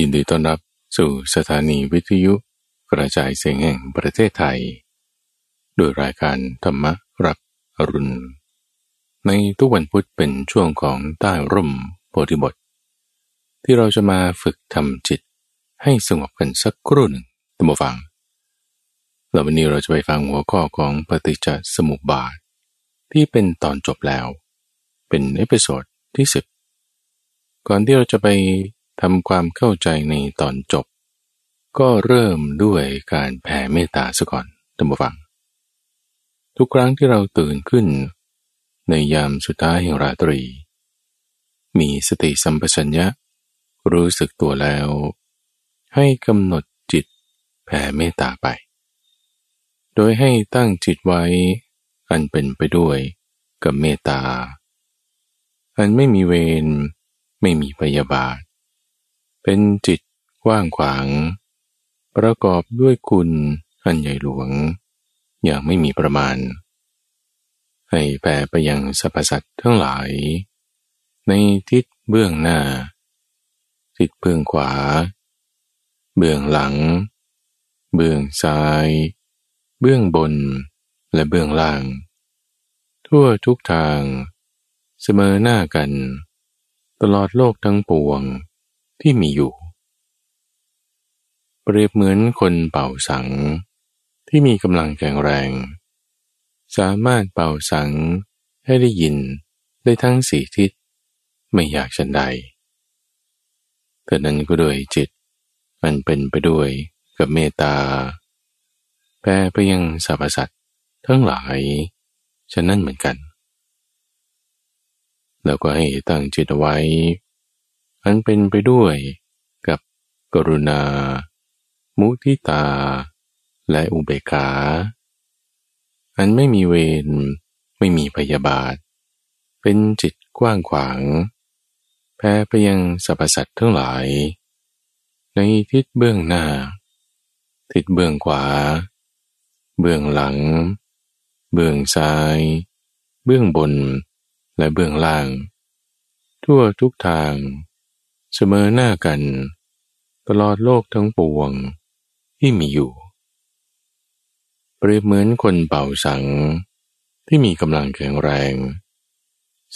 ยินดีต้อนรับสู่สถานีวิทยุกระจายเสียงแห่งประเทศไทย โดยรายการธรรมรับอรุณ ในทุกวันพุธเป็นช่วงของใต้ร่มโพธิบท ที่เราจะมาฝึกทำจิตให้สงบกันสักครู่หนึ่งตัมฟัง แล้ววันนี้เราจะไปฟังหัวข้อของปฏิจจสมุปบาท ที่เป็นตอนจบแล้ว เป็น episode ที่10ก่อนที่เราจะไป ทำความเข้าใจในตอนจบ ก็เริ่มด้วยการแผ่เมตตาซะก่อนท่านผู้ฟัง ทุกครั้งที่เราตื่นขึ้น ในยามสุดท้ายแห่งราตรี มีสติสัมปชัญญะ รู้สึกตัวแล้ว ให้กำหนดจิตแผ่เมตตาไป โดยให้ตั้งจิตไว้อันเป็นไปด้วยกับเมตตา อันไม่มีเวรไม่มีพยาบาท เป็นจิตกว่างขวาง ประกอบด้วยคุณอันใหญ่หลวง อย่างไม่มีประมาณ ให้แผ่ไปยังสรรพสัตว์ทั้งหลาย ในทิศเบื้องหน้า ทิศเบื้องขวา เบื้องหลัง เบื้องซ้าย เบื้องบนและเบื้องล่าง ทั่วทุกทาง เสมอหน้ากัน ตลอดโลกทั้งปวง ที่มีอยู่ เปรียบเหมือนคนเป่าสัง ที่มีกำลังแข็งแรง สามารถเป่าสังให้ได้ยินได้ทั้งสี่ทิศไม่อยากฉันใดแต่นั้นก็โดยจิต มันเป็นไปด้วยกับเมตตาแปรไปยังสรรพสัตว์ทั้งหลายฉะนั้นเหมือนกัน แล้วก็ให้ตั้งจิตไว้ อันเป็นไปด้วยกับกรุณา มุทิตา และอุเบกขา อันไม่มีเวร ไม่มีพยาบาท เป็นจิตกว้างขวาง แพ้ไปยังสรรพสัตว์ทั้งหลาย ในทิศเบื้องหน้า ทิศเบื้องขวา เบื้องหลัง เบื้องซ้าย เบื้องบน และเบื้องล่าง ทั่วทุกทาง เสมอหน้ากัน ตลอดโลกทั้งปวงที่มีอยู่ เปรียบเหมือนคนเป่าสัง ที่มีกำลังแข็งแรง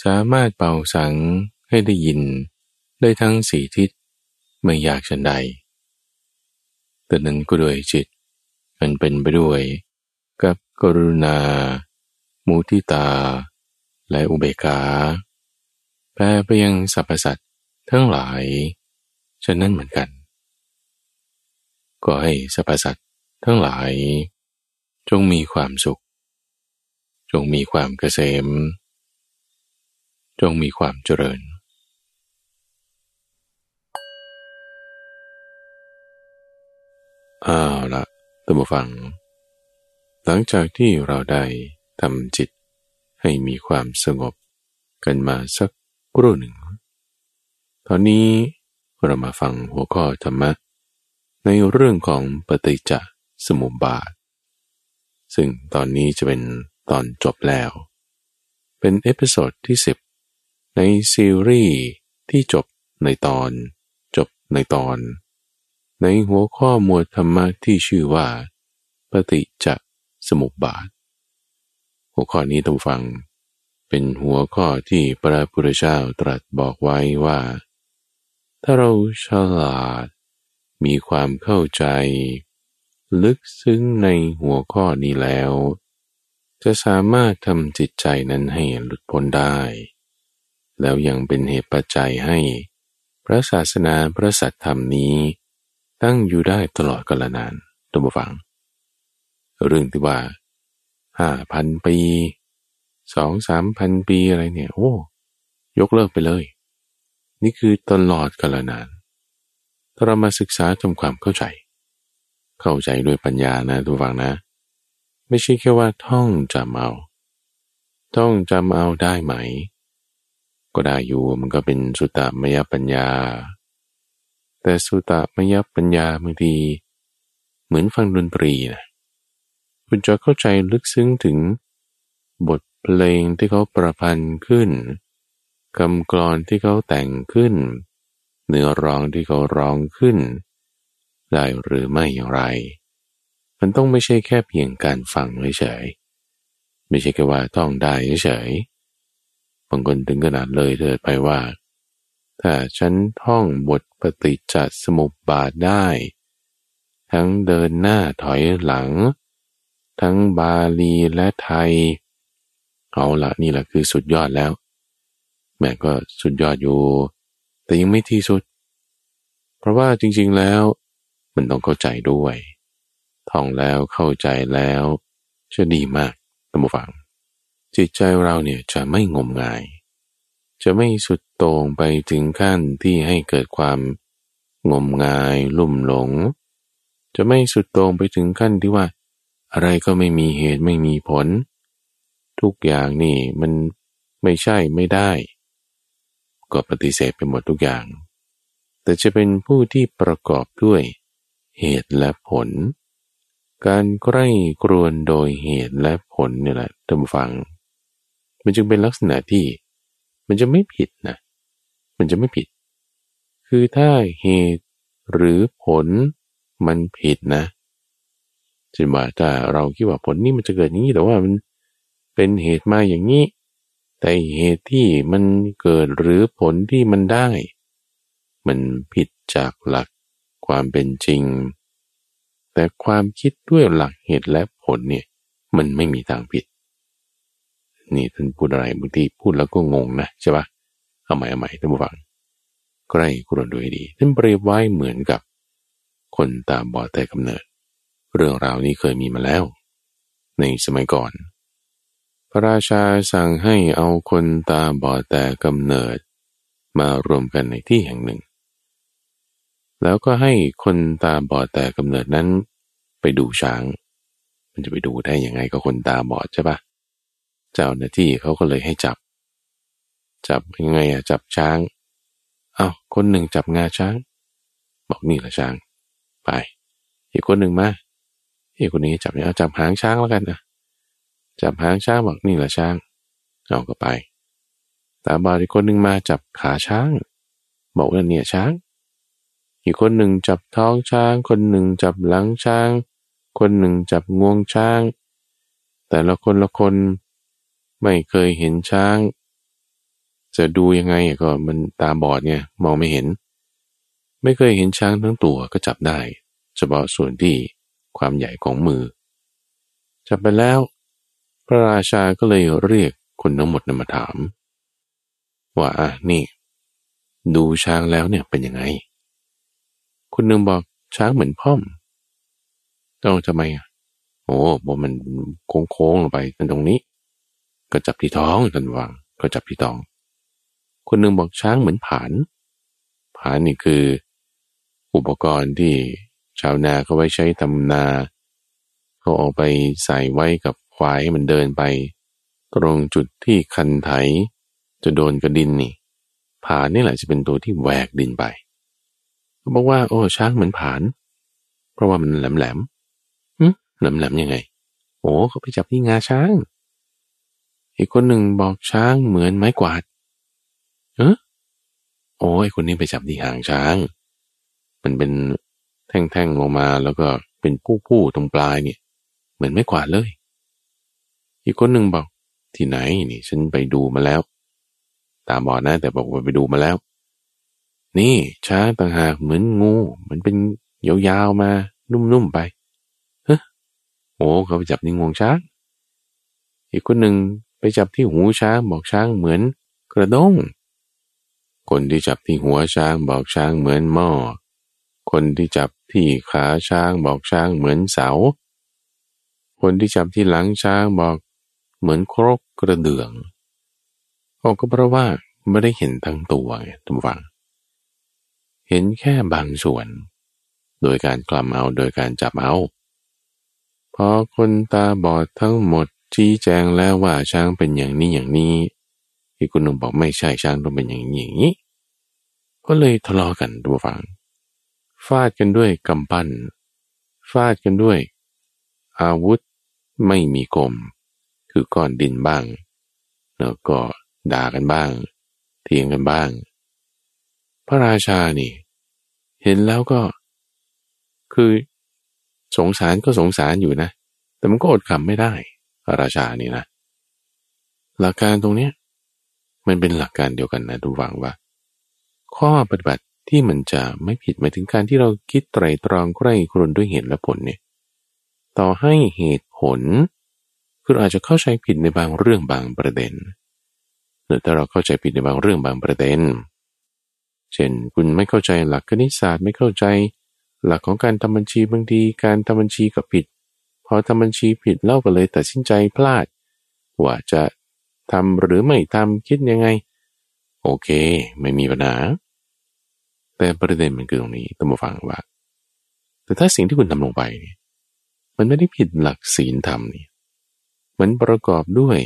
สามารถเป่าสังให้ได้ยินได้ทั้งสีทิศไม่อยากฉันใด แต่นั้นก็ด้วยจิต มันเป็นไปด้วย กับกรุณา มุทิตา และอุเบกขาแปลไปยังสรรพสัตว ทั้งหลายฉะนั้นเหมือนกัน ก็ให้สรรพสัตว์ทั้งหลาย จงมีความสุข จงมีความเกษม จงมีความเจริญอ้าวละตัมฟัง หลังจากที่เราได้ทำจิตให้มีความสงบกันมาสักครู่หนึ่ง ตอนนี้เรามาฟังหัวข้อธรรมะ ในเรื่องของปฏิจจสมุปบาท ซึ่งตอนนี้จะเป็นตอนจบแล้ว เป็น episode ที่ 10 ในซีรีส์ที่จบในตอน จบในตอน ในหัวข้อหมวดธรรมะที่ชื่อว่า ปฏิจจสมุปบาท หัวข้อนี้ต้องฟัง เป็นหัวข้อที่พระพุทธเจ้าตรัสบอกไว้ว่า ถ้าเราฉลาด มีความเข้าใจ ลึกซึ้งในหัวข้อนี้แล้ว จะสามารถทำจิตใจนั้นให้หลุดพ้นได้ แล้วยังเป็นเหตุปัจจัยให้ พระศาสนาพระสัตธรรมนี้ ตั้งอยู่ได้ตลอดกาลนานตัมฟัง เรื่องที่ว่าห้าพันปีสองสามพันปีอะไรเนี่ย โอ้ ยกเลิกไปเลย นี่คือตลอดกาลนานถ้าเรามาศึกษาทำความเข้าใจ เข้าใจด้วยปัญญานะทุกฝังนะ ไม่ใช่แค่ว่าท่องจำเอา ท่องจำเอาได้ไหม ก็ได้อยู่มันก็เป็นสุตตมยปัญญา แต่สุตตมยปัญญาบางทีเหมือนฟังดนตรีนะคุณจะเข้าใจลึกซึ้งถึงบทเพลงที่เขาประพันธ์ขึ้น คำกรอนที่เขาแต่งขึ้น เนื้อร้องที่เขาร้องขึ้น ได้หรือไม่อย่างไร มันต้องไม่ใช่แค่เพียงการฟังเฉยไม่ใช่แค่ว่าต้องได้เฉยบางคนถึงขนาดเลยเถิดไปว่า ถ้าฉันท่องบทปฏิจจสมุปบาทได้ ทั้งเดินหน้าถอยหลัง ทั้งบาลีและไทย เอาละนี่แหละคือสุดยอดแล้ว แม่ก็สุดยอดอยู่ แต่ยังไม่ที่สุด เพราะว่าจริง ๆแล้ว มันต้องเข้าใจด้วย ท่องแล้วเข้าใจแล้วจะดีมากตัมบูฟัง จิตใจเราเนี่ยจะไม่งมงาย จะไม่สุดโต่งไปถึงขั้นที่ให้เกิดความงมงาย ลุ่มหลง จะไม่สุดโต่งไปถึงขั้นที่ว่า อะไรก็ไม่มีเหตุไม่มีผล ทุกอย่างนี่มันไม่ใช่ไม่ได้ ก็ปฏิเสธไปหมดทุกอย่าง แต่จะเป็นผู้ที่ประกอบด้วยเหตุและผล การใกล้กรวนโดยเหตุและผลเนี่ยแหละท่านฟัง มันจึงเป็นลักษณะที่ มันจะไม่ผิดนะ มันจะไม่ผิด คือถ้าเหตุหรือผลมันผิดนะเช่นว่าถ้าเราคิดว่าผลนี้มันจะเกิดอย่างนี้แต่ว่ามันเป็นเหตุมาอย่างนี้ แต่เหตุที่มันเกิดหรือผลที่มันได้ มันผิดจากหลักความเป็นจริง แต่ความคิดด้วยหลักเหตุและผลเนี่ยมันไม่มีทางผิด นี่ท่านพูดอะไรบางทีพูดแล้วก็งงนะใช่ปะเอาใหม่เอาใหม่ท่านผู้ฟังใกล้กรนด้วยดีท่านเปรียบไว้เหมือนกับ คนตาบอดแต่กำเนิด เรื่องราวนี้เคยมีมาแล้ว ในสมัยก่อน พระราชาสั่งให้เอาคนตาบอดแต่กำเนิด มารวมกันในที่แห่งหนึ่ง แล้วก็ให้คนตาบอดแต่กำเนิดนั้น ไปดูช้าง มันจะไปดูได้ยังไงก็คนตาบอดใช่ปะเจ้าหน้าที่เขาก็เลยให้จับ จับยังไงอะจับช้างเอา้าคนหนึ่งจับงาช้าง บอกนี่แหละช้าง ไป อีกคนหนึ่งมาอีกคนนี้จับเนี่ยจับหางช้างแล้วกันนะ จับหางช้างบอกนี่แหละช้างเอาก็ไป ตาบอดอีกคนหนึ่งมาจับขาช้าง บอกว่าเนี่ยช้าง อีกคนหนึ่งจับท้องช้าง คนหนึ่งจับหลังช้าง คนหนึ่งจับงวงช้าง แต่ละคนละคนไม่เคยเห็นช้าง จะดูยังไงก็มันตาบอดไงมองไม่เห็น ไม่เคยเห็นช้างทั้งตัวก็จับได้ เฉพาะส่วนที่ความใหญ่ของมือ จับไปแล้ว พระราชาก็เลยเรียกคนทั้งหมดนมาถาม ว่าอะนี่ ดูช้างแล้วเนี่ยเป็นยังไงคุณหนึ่งบอกช้างเหมือนพ่อมต้องทำไมอะโอ้บอกมันโค้งๆลงไปตรงนี้ ก็จับที่ท้องกันวาง ก็จับที่ท้อง คนหนึ่งบอกช้างเหมือนผาน ผานนี่คือ อุปกรณ์ที่ชาวนาเขาไว้ใช้ทำนาเขาเอาไปใส่ไว้กับ ควายให้มันเดินไป ตรงจุดที่คันไถ จะโดนกระดินนี่ผานนี่แหละจะเป็นตัวที่แหวกดินไปเขาบอกว่า โอ้ช้างเหมือนผาน เพราะว่ามันแหลมแหลมแหลมแหลมยังไง โอ้เขาไปจับที่งาช้าง อีกคนหนึ่งบอกช้างเหมือนไม้กวาดเออโอ้ไอคนนี้ไปจับที่หางช้าง มันเป็นแท่งๆลงมาแล้วก็เป็นผู้ๆตรงปลายเนี่ย เหมือนไม้กวาดเลย อีกคนหนึ่งบอก ที่ไหนนี่ฉันไปดูมาแล้ว ตาบอดนะ แต่บอกว่าไปดูมาแล้ว นี่ช้างต่างหากเหมือนงู มันเป็นยาวๆมา นุ่มๆไปเฮ้โอ้เขาไปจับในงวงช้าง อีกคนหนึ่งไปจับที่หูช้างบอกช้างเหมือนกระด้งคนที่จับที่หัวช้างบอกช้างเหมือนหม้อ คนที่จับที่ขาช้างบอกช้างเหมือนเสา คนที่จับที่หลังช้างบอก เหมือนครกกระเดื่องก็เพราะว่าไม่ได้เห็นทั้งตัวไงทุกฝัง เห็นแค่บางส่วน โดยการกล่ำเอาโดยการจับเอาพอคนตาบอดทั้งหมดชี้แจงแล้วว่าช้างเป็นอย่างนี้อย่างนี้ที่คุณนุ่มบอกไม่ใช่ช้างต้องเป็นอย่างนี้อย่างนี้ ก็เลยทะเลาะกันดูฟัง ฟาดกันด้วยกำปั้น ฟาดกันด้วย อาวุธไม่มีกลม คือก้อนดินบ้าง แล้วก็ด่ากันบ้างเทียงกันบ้าง พระราชานี่ เห็นแล้วก็ คือสงสารก็สงสารอยู่นะ แต่มันก็อดขำไม่ได้พระราชานี่นะ หลักการตรงเนี้ยมันเป็นหลักการเดียวกันนะดูวังว่า ข้อปฏิบัติที่มันจะไม่ผิดหมายถึงการที่เราคิดไตรตรองใกล้ครนด้วยเหตุและผลเนี่ย ต่อให้เหตุผล คืออาจจะเข้าใจผิดในบางเรื่องบางประเด็นหรือถ้าเราเข้าใจผิดในบางเรื่องบางประเด็น เช่นคุณไม่เข้าใจหลักคณิตศาสตร์ไม่เข้าใจ หลักของการทำบัญชีบางทีการทำบัญชีก็ผิด พอทำบัญชีผิดเล่าก็เลยตัดสินใจพลาด ว่าจะทำหรือไม่ทำคิดยังไง โอเค ไม่มีปัญหาแต่ประเด็นมันคือตรงนี้ต้องมาฟังว่า แต่ถ้าสิ่งที่คุณทำลงไปเนี่ยมันไม่ได้ผิดหลักศีลธรรมนี่ มันประกอบด้วย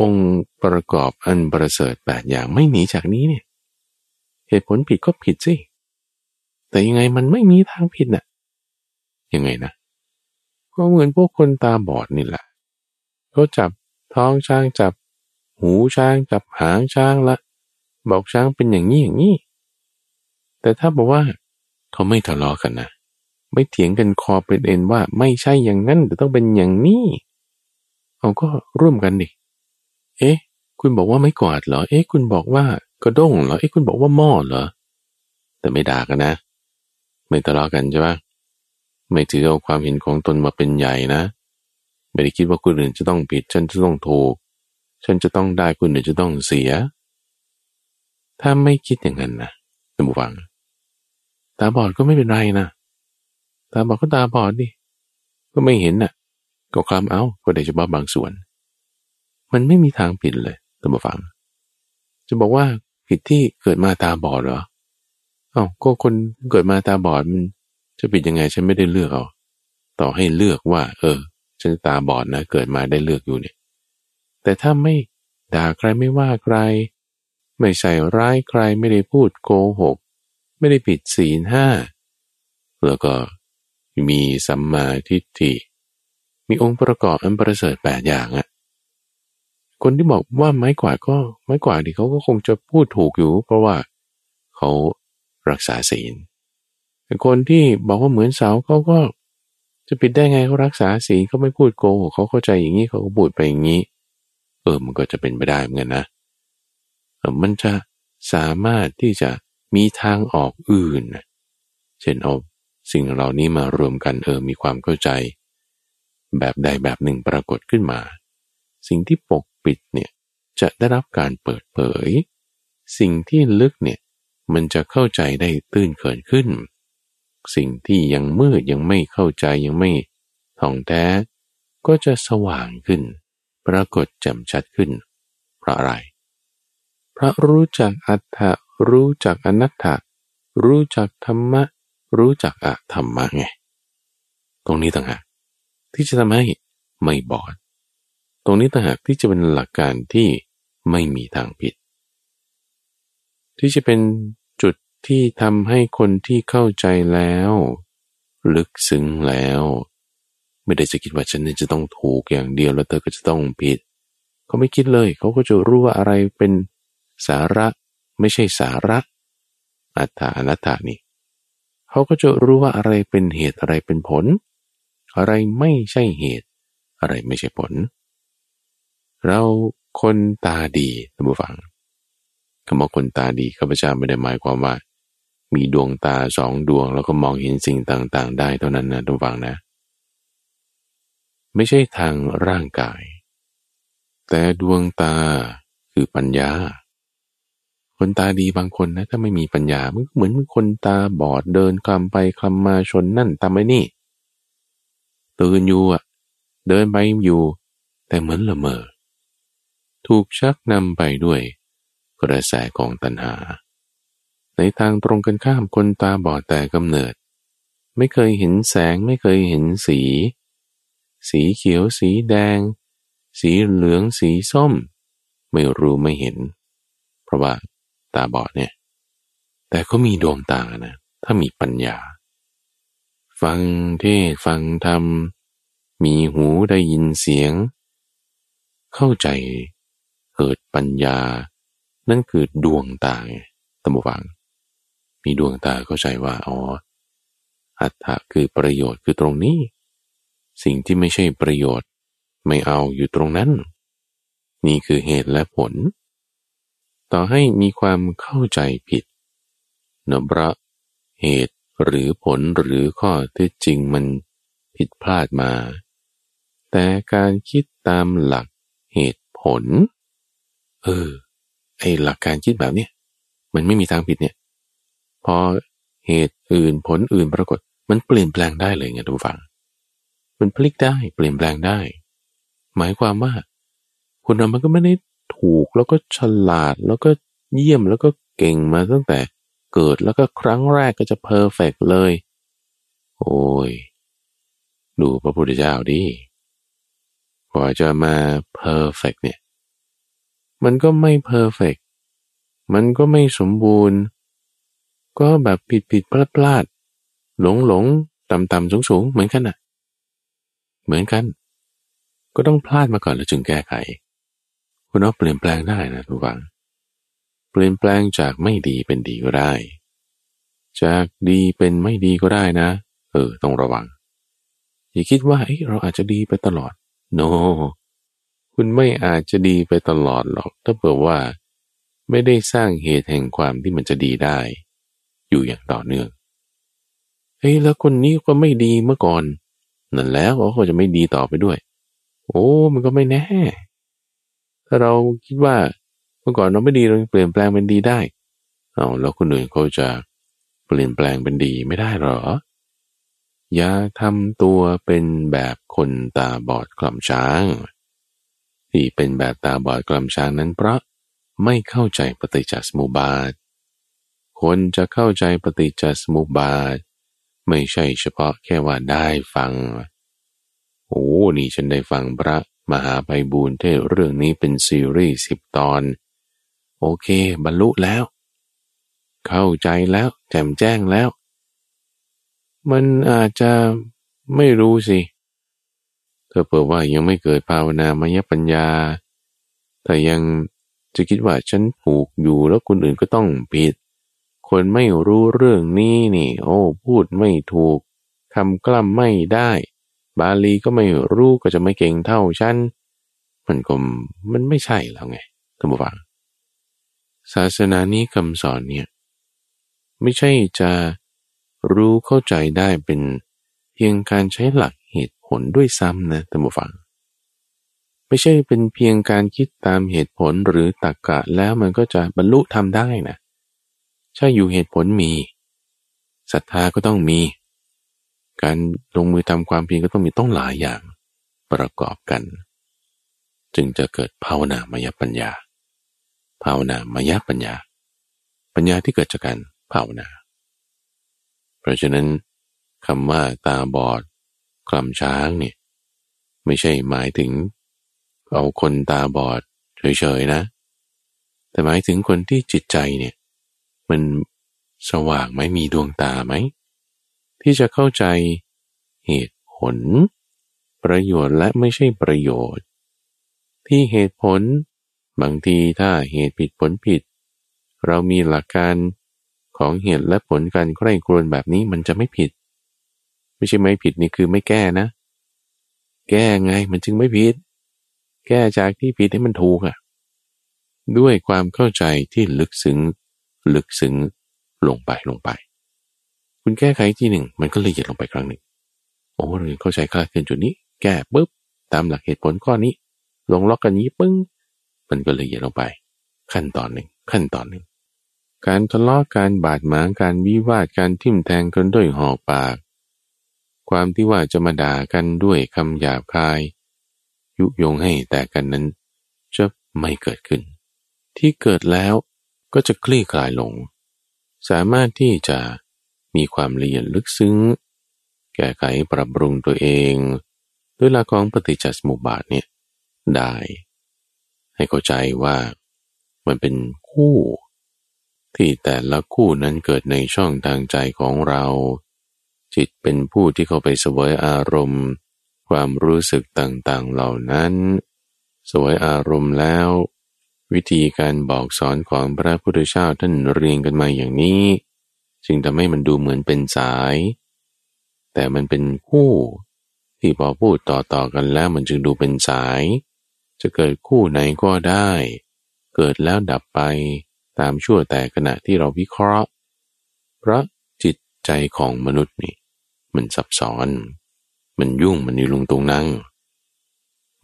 องค์ประกอบอันประเสริฐแปดอย่างไม่หนีจากนี้เนี่ย เหตุผลผิดก็ผิดสิแต่ยังไงมันไม่มีทางผิดน่ะยังไงนะ ก็เหมือนพวกคนตาบอดนี่แหละเขาจับท้องช้างจับ หูช้างจับหางช้างละ บอกช้างเป็นอย่างนี้อย่างนี้ แต่ถ้าบอกว่า เขาไม่ทะเลาะกันนะไม่เถียงกันคอเป็นเอ็นว่าไม่ใช่อย่างนั้นแต่ต้องเป็นอย่างนี้ เราก็ร่วมกันดิเอ๊ะ คุณบอกว่าไม่กวาดเหรอ เอ๊ะ คุณบอกว่ากระด้งเหรอ เอ๊ะ คุณบอกว่าหม้อเหรอ แต่ไม่ด่ากันนะ ไม่ทะเลาะกันใช่ปะไม่ถือเอาความเห็นของตนมาเป็นใหญ่นะ ไม่ได้คิดว่าคนอื่นจะต้องผิด ฉันจะต้องถูก ฉันจะต้องได้คุณอื่นจะต้องเสีย ถ้าไม่คิดอย่างนั้นนะท่านผู้ฟัง ตาบอดก็ไม่เป็นไรนะ ตาบอดก็ตาบอดดิ ก็ไม่เห็นน่ะ ก็คลำเอาก็ได้เฉพาะบางส่วน มันไม่มีทางผิดเลยท่านผู้ฟัง จะบอกว่าผิดที่เกิดมาตาบอดเหรอเอ้าก็คนเกิดมาตาบอดมันจะผิดยังไงฉันไม่ได้เลือกเอาต่อให้เลือกว่า เออ ฉันตาบอดนะเกิดมาได้เลือกอยู่เนี่ยแต่ถ้าไม่ด่าใครไม่ว่าใคร ไม่ใส่ร้ายใครไม่ได้พูดโกหก ไม่ได้ผิดศีลห้าแล้วก็มีสัมมาทิฏฐิ มีองค์ประกอบอันประเสริฐแปดอย่างอะคนที่บอกว่าไม้กวาดก็ไม้กวาดดิเขาก็คงจะพูดถูกอยู่ เพราะว่าเขารักษาศีลแต่คนที่บอกว่าเหมือนเสาเขาก็จะผิดได้ไงเขารักษาศีลเขาไม่พูดโกหกเขาเข้าใจอย่างนี้เขาก็พูดไปอย่างนี้ เออมันก็จะเป็นไปได้เหมือนกันนะมันจะสามารถที่จะมีทางออกอื่น เช่นเอาสิ่งเหล่านี้มารวมกันเออมีความเข้าใจ แบบใดแบบหนึ่งปรากฏขึ้นมา สิ่งที่ปกปิดเนี่ยจะได้รับการเปิดเผย สิ่งที่ลึกเนี่ยมันจะเข้าใจได้ตื้นเขินขึ้น สิ่งที่ยังมืดยังไม่เข้าใจยังไม่ท่องแท้ ก็จะสว่างขึ้น ปรากฏแจ่มชัดขึ้น เพราะอะไร พระรู้จักอัตถะรู้จักอนัตถะรู้จักธรรมะ รู้จักอะธรรมะไง ตรงนี้ต่างหาก ที่จะทำให้ไม่บอด ตรงนี้ต่างหากที่จะเป็นหลักการที่ไม่มีทางผิด ที่จะเป็นจุดที่ทำให้คนที่เข้าใจแล้ว ลึกซึ้งแล้ว ไม่ได้จะคิดว่าฉันนี่จะต้องถูกอย่างเดียวแล้วเธอก็จะต้องผิด เขาไม่คิดเลยเขาก็จะรู้ว่าอะไรเป็นสาระไม่ใช่สาระอัตตาอนัตตานี่เขาก็จะรู้ว่าอะไรเป็นเหตุอะไรเป็นผล อะไรไม่ใช่เหตุ อะไรไม่ใช่ผล เราคนตาดีท่านผู้ฟังคำว่าคนตาดีข้าพเจ้าไม่ได้หมายความว่า มีดวงตาสองดวงแล้วก็มองเห็นสิ่งต่างๆ ได้เท่านั้นนะท่านฟังนะ ไม่ใช่ทางร่างกาย แต่ดวงตาคือปัญญา คนตาดีบางคนนะถ้าไม่มีปัญญามันเหมือนคนตาบอดเดินคลำไปคลำมาชนนั่นตามไอ้นี่ ตื่นอยู่อะ เดินไปอยู่ แต่เหมือนละเมอ ถูกชักนำไปด้วย กระแสของตัณหา ในทางตรงกันข้ามคนตาบอดแต่กำเนิด ไม่เคยเห็นแสงไม่เคยเห็นสี สีเขียวสีแดง สีเหลืองสีส้ม ไม่รู้ไม่เห็น เพราะว่าตาบอดเนี่ย แต่ก็มีดวงตานะ ถ้ามีปัญญา ฟังเทศฟังธรรม มีหูได้ยินเสียง เข้าใจเกิดปัญญา นั่นคือดวงตาไงตัมฟัง มีดวงตาเข้าใจว่าอ๋ออัตถะคือประโยชน์คือตรงนี้ สิ่งที่ไม่ใช่ประโยชน์ไม่เอาอยู่ตรงนั้น นี่คือเหตุและผล ต่อให้มีความเข้าใจผิดเนบระเหตุ หรือผลหรือข้อที่จริงมันผิดพลาดมา แต่การคิดตามหลักเหตุผล เออ ไอหลักการคิดแบบเนี้ยมันไม่มีทางผิดเนี่ย พอเหตุอื่นผลอื่นปรากฏ มันเปลี่ยนแปลงได้เลยไงทุกฝัง มันพลิกได้เปลี่ยนแปลงได้ หมายความว่าคนเรามันก็ไม่ได้ถูกแล้วก็ฉลาดแล้วก็เยี่ยมแล้วก็เก่งมาตั้งแต่ เกิดแล้วก็ครั้งแรกก็จะเพอร์เฟกเลย โอ้ย ดูพระพุทธเจ้าดิกว่าจะมา perfect เนี่ย มันก็ไม่ perfect มันก็ไม่สมบูรณ์ ก็แบบผิดผิดพลาดพลาดหลงหลงต่ำต่ำสูงสูงเหมือนกันน่ะ เหมือนกัน ก็ต้องพลาดมาก่อนแล้วจึงแก้ไขคนเราเปลี่ยนแปลงได้นะท่านผู้ฟัง เปลี่ยนแปลงจากไม่ดีเป็นดีก็ได้ จากดีเป็นไม่ดีก็ได้นะ เออ ต้องระวัง อย่าคิดว่าเเราอาจจะดีไปตลอด โนคุณไม่อาจจะดีไปตลอดหรอก ถ้าเผื่อว่า ไม่ได้สร้างเหตุแห่งความที่มันจะดีได้ อยู่อย่างต่อเนื่อง เฮ้ยแล้วคนนี้ก็ไม่ดีเมื่อก่อน นั่นแล้วเขาจะไม่ดีต่อไปด้วย โอ้ มันก็ไม่แน่ ถ้าเราคิดว่า เมื่อก่อนเราไม่ดีเราเปลี่ยนแปลงเป็นดีได้เอาแล้วคนอื่นเขาจะเปลี่ยนแปลงเป็นดีไม่ได้หรอ อย่าทำตัวเป็นแบบคนตาบอดกล่ำช้าง ที่เป็นแบบตาบอดกล่ำช้างนั้นเพราะไม่เข้าใจปฏิจจสมุปบาท คนจะเข้าใจปฏิจจสมุปบาท ไม่ใช่เฉพาะแค่ว่าได้ฟัง โอ้ นี่ฉันได้ฟังพระมหาไพบูลเทศเรื่องนี้เป็นซีรีส์สิบตอน โอเค บรรลุแล้ว เข้าใจแล้วแจ่มแจ้งแล้ว มันอาจจะไม่รู้สิ เธอเปิดว่ายังไม่เกิดภาวนามยปัญญา แต่ยังจะคิดว่าฉันถูกอยู่แล้วคนอื่นก็ต้องผิด คนไม่รู้เรื่องนี้นี่ โอ้ พูดไม่ถูกคำกล้ำไม่ได้ บาลีก็ไม่รู้ก็จะไม่เก่งเท่าฉัน มันก็มันไม่ใช่แล้วไงท่านผู้ฟัง ศาสนานี้คำสอนเนี่ยไม่ใช่จะรู้เข้าใจได้เป็นเพียงการใช้หลักเหตุผลด้วยซ้ำนะท่านผู้ฟัง ไม่ใช่เป็นเพียงการคิดตามเหตุผลหรือตรรกกะแล้วมันก็จะบรรลุทำได้นะใช่อยู่เหตุผลมีศรัทธาก็ต้องมี การลงมือทำความเพียรก็ต้องมีต้องหลายอย่างประกอบกัน จึงจะเกิดภาวนามยปัญญา ภาวนามายปัญญา ปัญญาที่เกิดจากการภาวนา เพราะฉะนั้นคำว่าตาบอดคลำช้างเนี่ยไม่ใช่หมายถึง เอาคนตาบอดเฉยๆนะ แต่หมายถึงคนที่จิตใจเนี่ยมันสว่างไหมมีดวงตาไหม ที่จะเข้าใจเหตุผล ประโยชน์และไม่ใช่ประโยชน์ ที่เหตุผล บางทีถ้าเหตุผิดผลผิด เรามีหลักการของเหตุและผลการใคร่ครวญแบบนี้มันจะไม่ผิด ไม่ใช่ไม่ผิดนี่คือไม่แก้นะ แก้ไงมันจึงไม่ผิด แก้จากที่ผิดให้มันถูกอะ่ะ ด้วยความเข้าใจที่ลึกซึ้งลึกซึ้งลงไปลงไป คุณแก้ไขที่หนึ่งมันก็ละเอียดลงไปครั้งหนึ่งโอ้เราเข้าใจคลาดเคลื่อนจุดนี้ แก้ปุ๊บตามหลักเหตุผลข้อนี้ ลงล็อกกันนี้ปึ้ง มันก็ละเอียดลงไป ขั้นตอนหนึ่ง ขั้นตอนหนึ่ง การทะเลาะการบาดหมางการวิวาทการทิ่มแทงกันด้วยหอกปาก ความที่ว่าจะมาด่ากันด้วยคำหยาบคาย ยุยงให้แต่กันนั้นจะไม่เกิดขึ้น ที่เกิดแล้วก็จะคลี่คลายลง สามารถที่จะมีความละเอียดลึกซึ้ง แก้ไขปรับปรุงตัวเอง ด้วยหลักของปฏิจจสมุปบาทเนี่ยได้ ให้เข้าใจว่ามันเป็นคู่ ที่แต่ละคู่นั้นเกิดในช่องทางใจของเรา จิตเป็นผู้ที่เข้าไปสวยอารมณ์ ความรู้สึกต่างๆเหล่านั้น สวยอารมณ์แล้ว วิธีการบอกสอนของพระพุทธเจ้าท่านเรียงกันมาอย่างนี้ จึงทำให้มันดูเหมือนเป็นสาย แต่มันเป็นคู่ ที่พอพูดต่อต่อกันแล้วมันจึงดูเป็นสาย จะเกิดคู่ไหนก็ได้ เกิดแล้วดับไปตามชั่วแต่ขณะที่เราวิเคราะห์ เพราะจิตใจของมนุษย์นี่มันซับซ้อน มันยุ่งมันอยู่ลงตรงนั่ง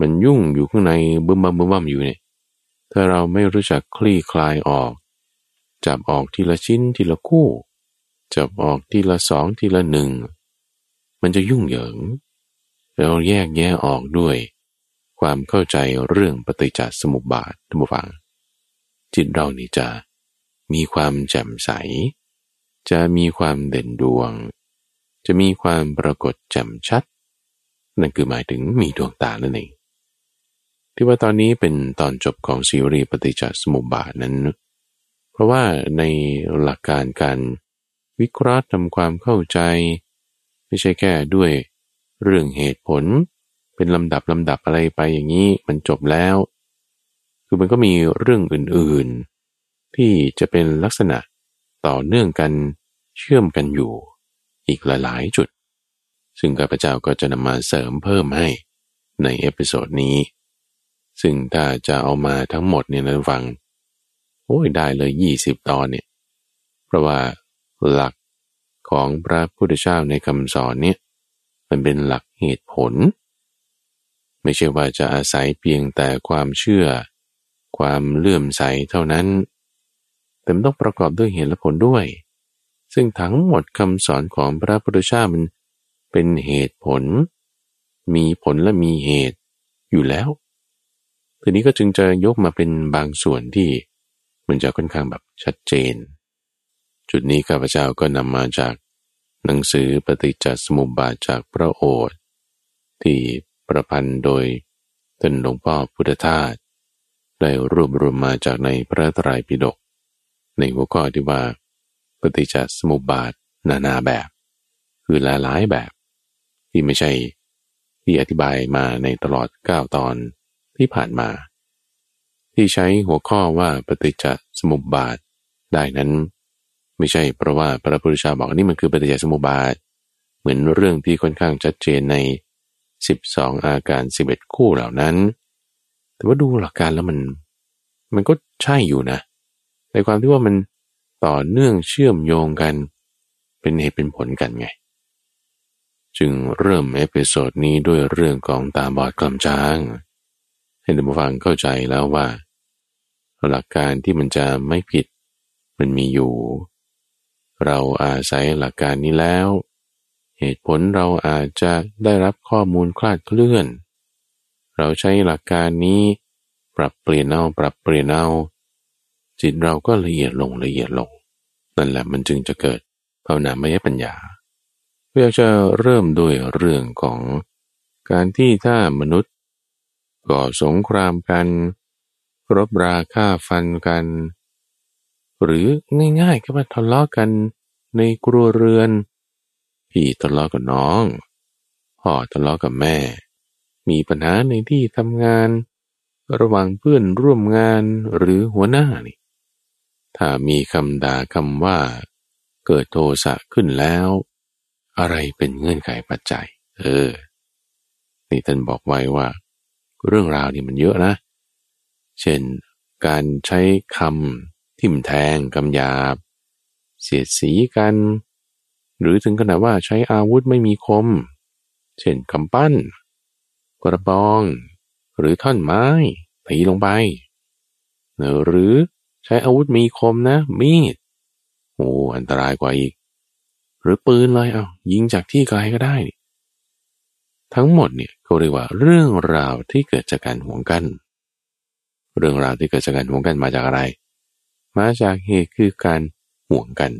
มันยุ่งอยู่ข้างในบึ้มบัมบึ้มบัมอยู่เนี่ย ถ้าเราไม่รู้จักคลี่คลายออก จับออกทีละชิ้นทีละคู่ จับออกทีละสองทีละหนึ่ง มันจะยุ่งเหยิงเราแยกแยะออกด้วย ความเข้าใจเรื่องปฏิจจสมุปบาทท่านผู้ฟัง จิตเรานี่จะมีความแจ่มใส จะมีความเด่นดวง จะมีความปรากฏแจ่มชัด นั่นคือหมายถึงมีดวงตานั่นเองที่ว่าตอนนี้เป็นตอนจบของซีรีส์ปฏิจจสมุปบาทนั้น เพราะว่าในหลักการการวิเคราะห์ทำความเข้าใจ ไม่ใช่แค่ด้วยเรื่องเหตุผล เป็นลำดับลำดับอะไรไปอย่างนี้มันจบแล้ว คือมันก็มีเรื่องอื่นๆ ที่จะเป็นลักษณะต่อเนื่องกันเชื่อมกันอยู่อีกหลายๆจุด ซึ่งข้าพเจ้าก็จะนำมาเสริมเพิ่มให้ใน episode นี้ ซึ่งถ้าจะเอามาทั้งหมดเนี่ยนะฟัง โอ้ยได้เลยยี่สิบตอนเนี่ย เพราะว่าหลักของพระพุทธเจ้าในคำสอนเนี่ยมันเป็นหลักเหตุผล ไม่ใช่ว่าจะอาศัยเพียงแต่ความเชื่อ ความเลื่อมใสเท่านั้น แต่ต้องประกอบด้วยเหตุและผลด้วย ซึ่งทั้งหมดคำสอนของพระพุทธเจ้ามันเป็นเหตุผล มีผลและมีเหตุอยู่แล้วทีนี้ก็จึงจะยกมาเป็นบางส่วนที่มันจะค่อนข้างแบบชัดเจน จุดนี้ข้าพเจ้าก็นำมาจากหนังสือปฏิจจสมุปบาทจากพระโอษฐ์ที่ ประพันธ์โดยท่านหลวงพ่อพุทธทาสได้รวบรวมมาจากในพระตรปิฎกในหัวข้อที่ว่า ปฏิจจสมุปบาทนานาแบบ คือหลายๆแบบ ที่ไม่ใช่ที่อธิบายมาในตลอด 9 ตอนที่ผ่านมา ที่ใช้หัวข้อว่าปฏิจจสมุปบาทได้นั้น ไม่ใช่เพราะว่าพระพุทธเจ้าบอกนี่มันคือปฏิจจสมุปบาท เหมือนเรื่องที่ค่อนข้างชัดเจนใน 12 อาการ 11 คู่เหล่านั้น แต่ว่าดูหลักการแล้วมัน มันก็ใช่อยู่นะ ในความที่ว่ามันต่อเนื่องเชื่อมโยงกัน เป็นเหตุเป็นผลกันไง จึงเริ่ม episode นี้ด้วยเรื่องของตาบอดคลำช้าง ให้ท่านผู้ฟังเข้าใจแล้วว่า หลักการที่มันจะไม่ผิดมันมีอยู่ เราอาศัยหลักการนี้แล้ว เหตุผลเราอาจจะได้รับข้อมูลคลาดเคลื่อน เราใช้หลักการนี้ปรับเปลี่ยนเอาปรับเปลี่ยนเอาจิตเราก็ละเอียดลงละเอียดลง นั่นแหละมันจึงจะเกิดภาวนามยปัญญาเพื่อจะเริ่มด้วยเรื่องของการที่ถ้ามนุษย์ก่อสงครามกัน รบราฆ่าฟันกัน หรือง่ายๆก็ว่าทะเลาะกันในครัวเรือน พี่ทะเลาะกับน้อง พ่อทะเลาะกับแม่ มีปัญหาในที่ทำงาน ระหว่างเพื่อนร่วมงานหรือหัวหน้านี่ ถ้ามีคำด่าคำว่า เกิดโทสะขึ้นแล้ว อะไรเป็นเงื่อนไขปัจจัย เออ นี่ท่านบอกไว้ว่า เรื่องราวนี่มันเยอะนะ เช่น การใช้คำทิ่มแทงคำหยาบ เสียดสีกัน หรือถึงขนาดว่าใช้อาวุธไม่มีคม เช่นกำปั้น กระบอง หรือท่อนไม้ตีลงไป หรือใช้อาวุธมีคมนะ มีดโอ้อันตรายกว่าอีก หรือปืนเลยเอายิงจากที่ไกลก็ได้ ทั้งหมดเนี่ยเขาเรียกว่าเรื่องราวที่เกิดจากการห่วงกัน เรื่องราวที่เกิดจากการห่วงกันมาจากอะไร มาจากเหตุคือการห่วงกัน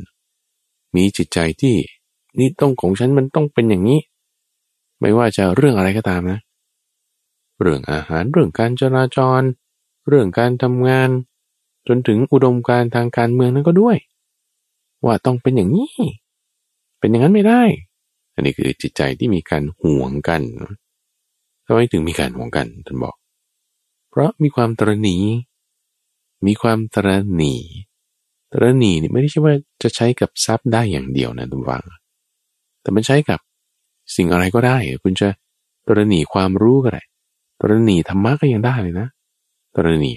มีจิตใจที่นี่ต้องของฉันมันต้องเป็นอย่างนี้ ไม่ว่าจะเรื่องอะไรก็ตามนะ เรื่องอาหารเรื่องการจราจร เรื่องการทำงาน จนถึงอุดมการทางการเมืองนั้นก็ด้วย ว่าต้องเป็นอย่างนี้ เป็นอย่างนั้นไม่ได้ อันนี้คือจิตใจที่มีการห่วงกันทำไมถึงมีการห่วงกันท่านบอก เพราะมีความตรณีมีความตรณี ตรณีนี่ไม่ได้ใช่ว่าจะใช้กับทรัพย์ได้อย่างเดียวนะทุกฝัง แต่มันใช้กับสิ่งอะไรก็ได้ คุณจะตรณีความรู้ก็ได้ตรณีธรรมะก็ยังได้เลยนะตรณี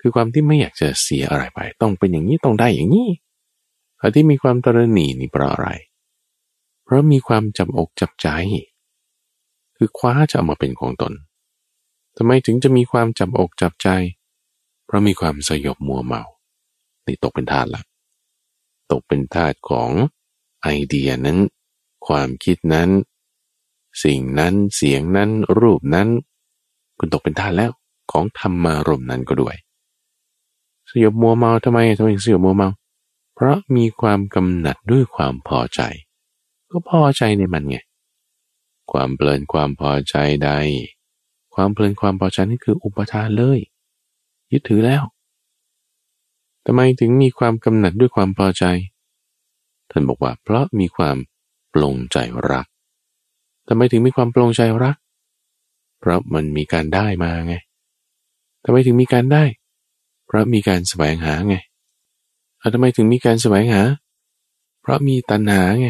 คือความที่ไม่อยากจะเสียอะไรไป ต้องเป็นอย่างนี้ต้องได้อย่างนี้แต่ที่มีความตรณีนี่เพราะอะไร เพราะมีความจับอกจับใจ คือคว้าจะเอามาเป็นของตนทำไมถึงจะมีความจับอกจับใจ เพราะมีความสยบมัวเมา นี่ตกเป็นทาสละตกเป็นทาสของไอเดียนั้น ความคิดนั้น สิ่งนั้นเสียงนั้น รูปนั้น คุณตกเป็นทาสแล้วของธรรมารมนั้นก็ด้วย สยบมัวเมาทำไมทำไมสยบมัวเมา เพราะมีความกำหนัดด้วยความพอใจ ก็พอใจในมันไงความเพลินความพอใจใด ความเพลินความพอใจนี่คืออุปทานเลย ยึดถือแล้ว ทำไมถึงมีความกำหนัดด้วยความพอใจ ท่านบอกว่าเพราะมีความปลงใจรักทำไมถึงมีความปลงใจรัก เพราะมันมีการได้มาไงทำไมถึงมีการได้ เพราะมีการแสวงหาไงทำไมถึงมีการแสวงหา เพราะมีตัณหาไง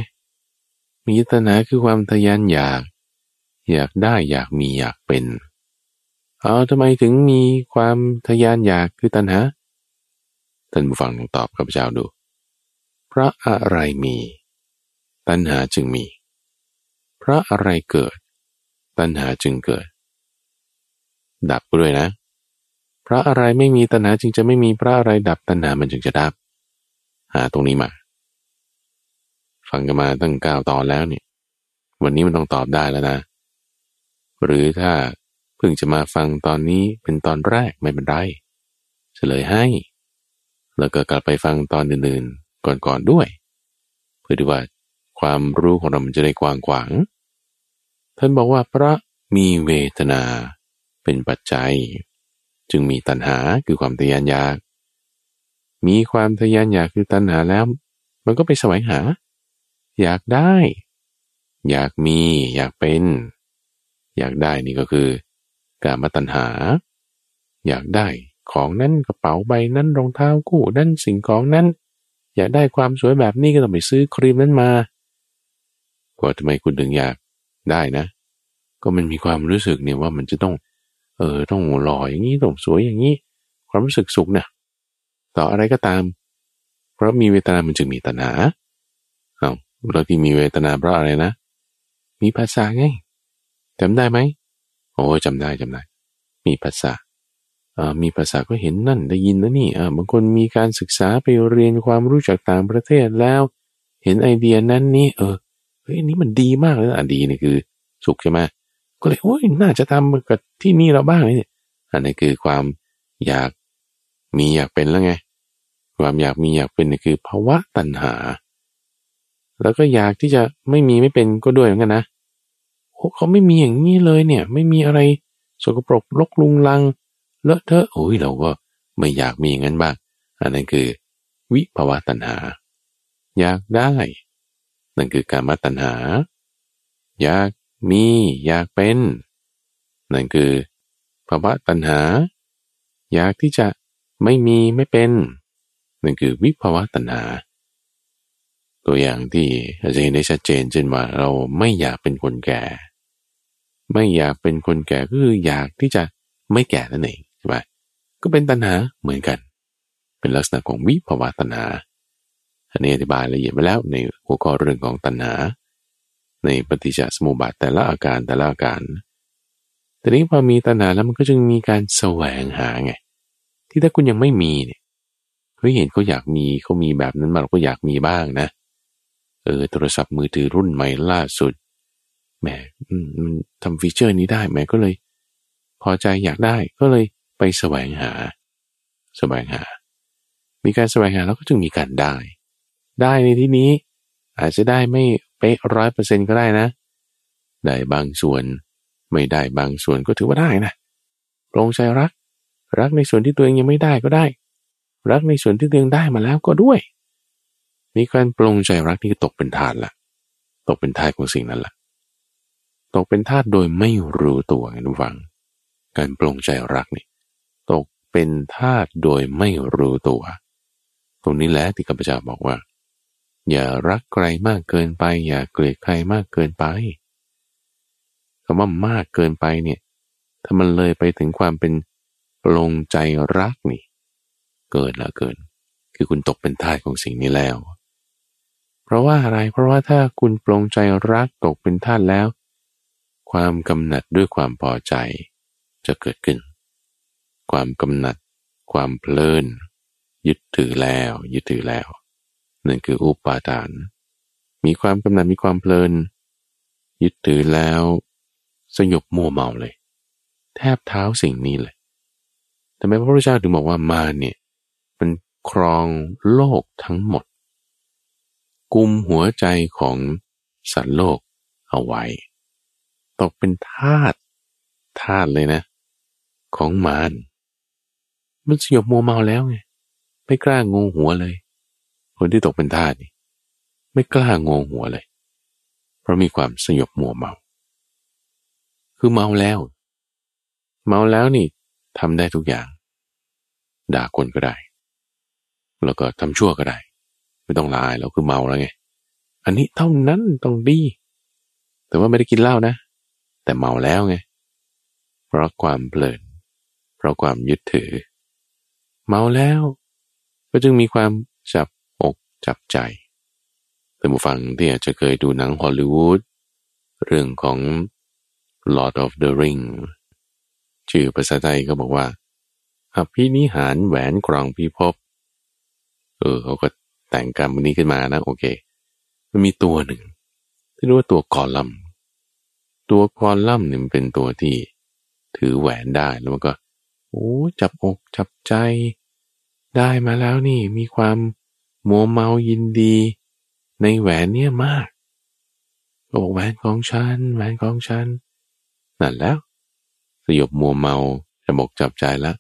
มีตัณหาคือความทยานอยาก อยากได้อยากมีอยากเป็น เอาทำไมถึงมีความทยานอยากคือตัณหา ท่านผู้ฟังลองตอบข้าพเจ้าดูเพราะอะไรมี ตัณหาจึงมีเพราะอะไรเกิด ตัณหาจึงเกิด ดับด้วยนะเพราะอะไรไม่มีตัณหาจึงจะไม่มีเพราะอะไรดับตัณหามันจึงจะดับ หาตรงนี้มา ฟังกันมาตั้งเก้าตอนแล้วเนี่ยวันนี้มันต้องตอบได้แล้วนะ หรือถ้าเพิ่งจะมาฟังตอนนี้เป็นตอนแรกไม่เป็นไรเฉลยให้ แล้วก็กลับไปฟังตอนอื่นๆก่อนๆด้วย เพื่อที่ว่าความรู้ของเรามันจะได้กว้างขวาง ท่านบอกว่าพระมีเวทนาเป็นปัจจัย จึงมีตัณหาคือความทยานอยาก มีความทยานอยากคือตัณหาแล้ว มันก็ไปแสวงหา อยากได้ อยากมี อยากเป็น อยากได้นี่ก็คือ การมาตัณหา อยากได้ ของนั้นกระเป๋าใบนั้นรองเท้าคู่นั้นสิ่งของนั้น อยากได้ความสวยแบบนี้ก็ต้องไปซื้อครีมนั้นมาก็ทำไมคุณถึงอยากได้นะ ก็มันมีความรู้สึกเนี่ยว่ามันจะต้อง เออต้องหล่ออย่างนี้ต้องสวยอย่างนี้ ความรู้สึกสุขเนี่ยต่ออะไรก็ตาม เพราะมีเวทนามันจึงมีตัณหาเอาเราที่มีเวทนาเพราะอะไรนะ มีภาษาไงจำได้ไหมโอ้จำได้จำได้ มีภาษา มีภาษาก็เห็นนั่นได้ยินนะนี่บางคนมีการศึกษาไปเรียนความรู้จากต่างประเทศแล้ว เห็นไอเดียนั้นนี่เออเฮ้ยนี่มันดีมากเลยอะดีนี่คือ สุขใช่ไหมก็เลยโอ้ยน่าจะทำกับที่นี่เราบ้างนี่อันนี้คือความอยากมีอยากเป็นแล้วไง ความอยากมีอยากเป็นนี่คือภาวะตัณหา แล้วก็อยากที่จะไม่มีไม่เป็นก็ด้วยเหมือนกันนะโอ้เขาไม่มีอย่างนี้เลยเนี่ย ไม่มีอะไรสกปรกลกลุงลัง เลอะเทอะโอ้ยเราก็ไม่อยากมีงั้นบ้างอันนั้นคือ วิภาวะตัณหา อยากได้ นั่นคือการมตัณหา อยากมีอยากเป็น นั่นคือภาวะตัณหา อยากที่จะไม่มีไม่เป็น นั่นคือวิภาวะตัณหา ตัวอย่างที่อาจจะเห็นได้ชัดเจนเช่นว่าเราไม่อยากเป็นคนแก่ ไม่อยากเป็นคนแก่ก็คืออยากที่จะไม่แก่นั่นเอง ช่ไหมก็เป็นตัณหาเหมือนกัน เป็นลักษณะของวิภาวะตัณหา อันนี้อธิบายละเอียดไปแล้วในหัวข้อเรื่องของตัณหา ในปฏิจจสมุปบาทแต่ละอาการแต่ละอาการ แต่นี้พอมีตัณหาแล้วมันก็จึงมีการแสวงหาไง ที่ถ้าคุณยังไม่มีเนี่ยเฮ้ยเห็นเขาอยากมีเขามีแบบนั้นมาเราก็อยากมีบ้างนะ เออโทรศัพท์มือถือรุ่นใหม่ล่าสุด แหมมันทำฟีเจอร์นี้ได้แหมก็เลย พอใจอยากได้ก็เลย ไปแสวงหา แสวงหา มีการแสวงหาแล้วก็จึงมีการได้ ได้ในที่นี้ อาจจะได้ไม่เป๊ะร้อยเปอร์เซ็นก็ได้นะ ได้บางส่วน ไม่ได้บางส่วนก็ถือว่าได้นะปรงใจรัก รักในส่วนที่ตัวเองยังไม่ได้ก็ได้ รักในส่วนที่ตัวเองได้มาแล้วก็ด้วย มีการปรงใจรักนี่ก็ตกเป็นทาสละตกเป็นทาสของสิ่งนั้นละตกเป็นทาสโดยไม่รู้ตัวไงทุกฝัง การปรงใจรักนี่ เป็นทาสโดยไม่รู้ตัว ตรงนี้แหละที่ข้าพเจ้าบอกว่า อย่ารักใครมากเกินไป อย่าเกลียดใครมากเกินไปคำว่ามากเกินไปเนี่ย ถ้ามันเลยไปถึงความเป็นปลงใจรักนี่ เกินละเกิน คือคุณตกเป็นทาสของสิ่งนี้แล้ว เพราะว่าอะไรเพราะว่าถ้าคุณปลงใจรักตกเป็นทาสแล้ว ความกำหนัดด้วยความพอใจจะเกิดขึ้น ความกำหนัด ความเพลิน ยึดถือแล้ว ยึดถือแล้วนั่นคืออุปาทาน มีความกำหนัดมีความเพลิน ยึดถือแล้ว สยบมัวเมาเลย แทบเท้าสิ่งนี้เลยทำไมพระพุทธเจ้าถึงบอกว่ามาเนี่ยมันครองโลกทั้งหมด กุมหัวใจของสัตว์โลกเอาไว้ ตกเป็นทาตทาตเลยนะ ของมาร มันสยบมัวเมาแล้วไงไม่กล้างงหัวเลย คนที่ตกเป็นทาสนี่ไม่กล้างงหัวเลย เพราะมีความสยบมัวเมา คือเมาแล้ว เมาแล้วนี่ทำได้ทุกอย่าง ด่าคนก็ได้ แล้วก็ทำชั่วก็ได้ ไม่ต้องลายแล้วคือเมาแล้วไง อันนี้เท่านั้นต้องดี แต่ว่าไม่ได้กินเหล้านะ แต่เมาแล้วไง เพราะความเพลิน เพราะความยึดถือ เมาแล้ว ก็จึงมีความจับอกจับใจแต่ผู้ฟังที่อาจจะเคยดูหนังฮอลลีวูดเรื่องของ Lord of the Ring ชื่อภาษาไทยก็บอกว่าอภินิหารแหวนกรองพิภพเออเขาก็แต่งกรรมนี้ขึ้นมานะ โอเค มันมีตัวหนึ่ง ที่เรียกว่าตัวกอลัมตัวกอลัมเนี่ยเป็นตัวที่ถือแหวนได้แล้วมันก็ โอ้จับอกจับใจ ได้มาแล้วนี่มีความมัวเมายินดี ในแหวนเนี่ยมากบอกแหวนของฉันแหวนของฉันนั่นแล้ว สยบมัวเมาจะบอกจับใจแล้ว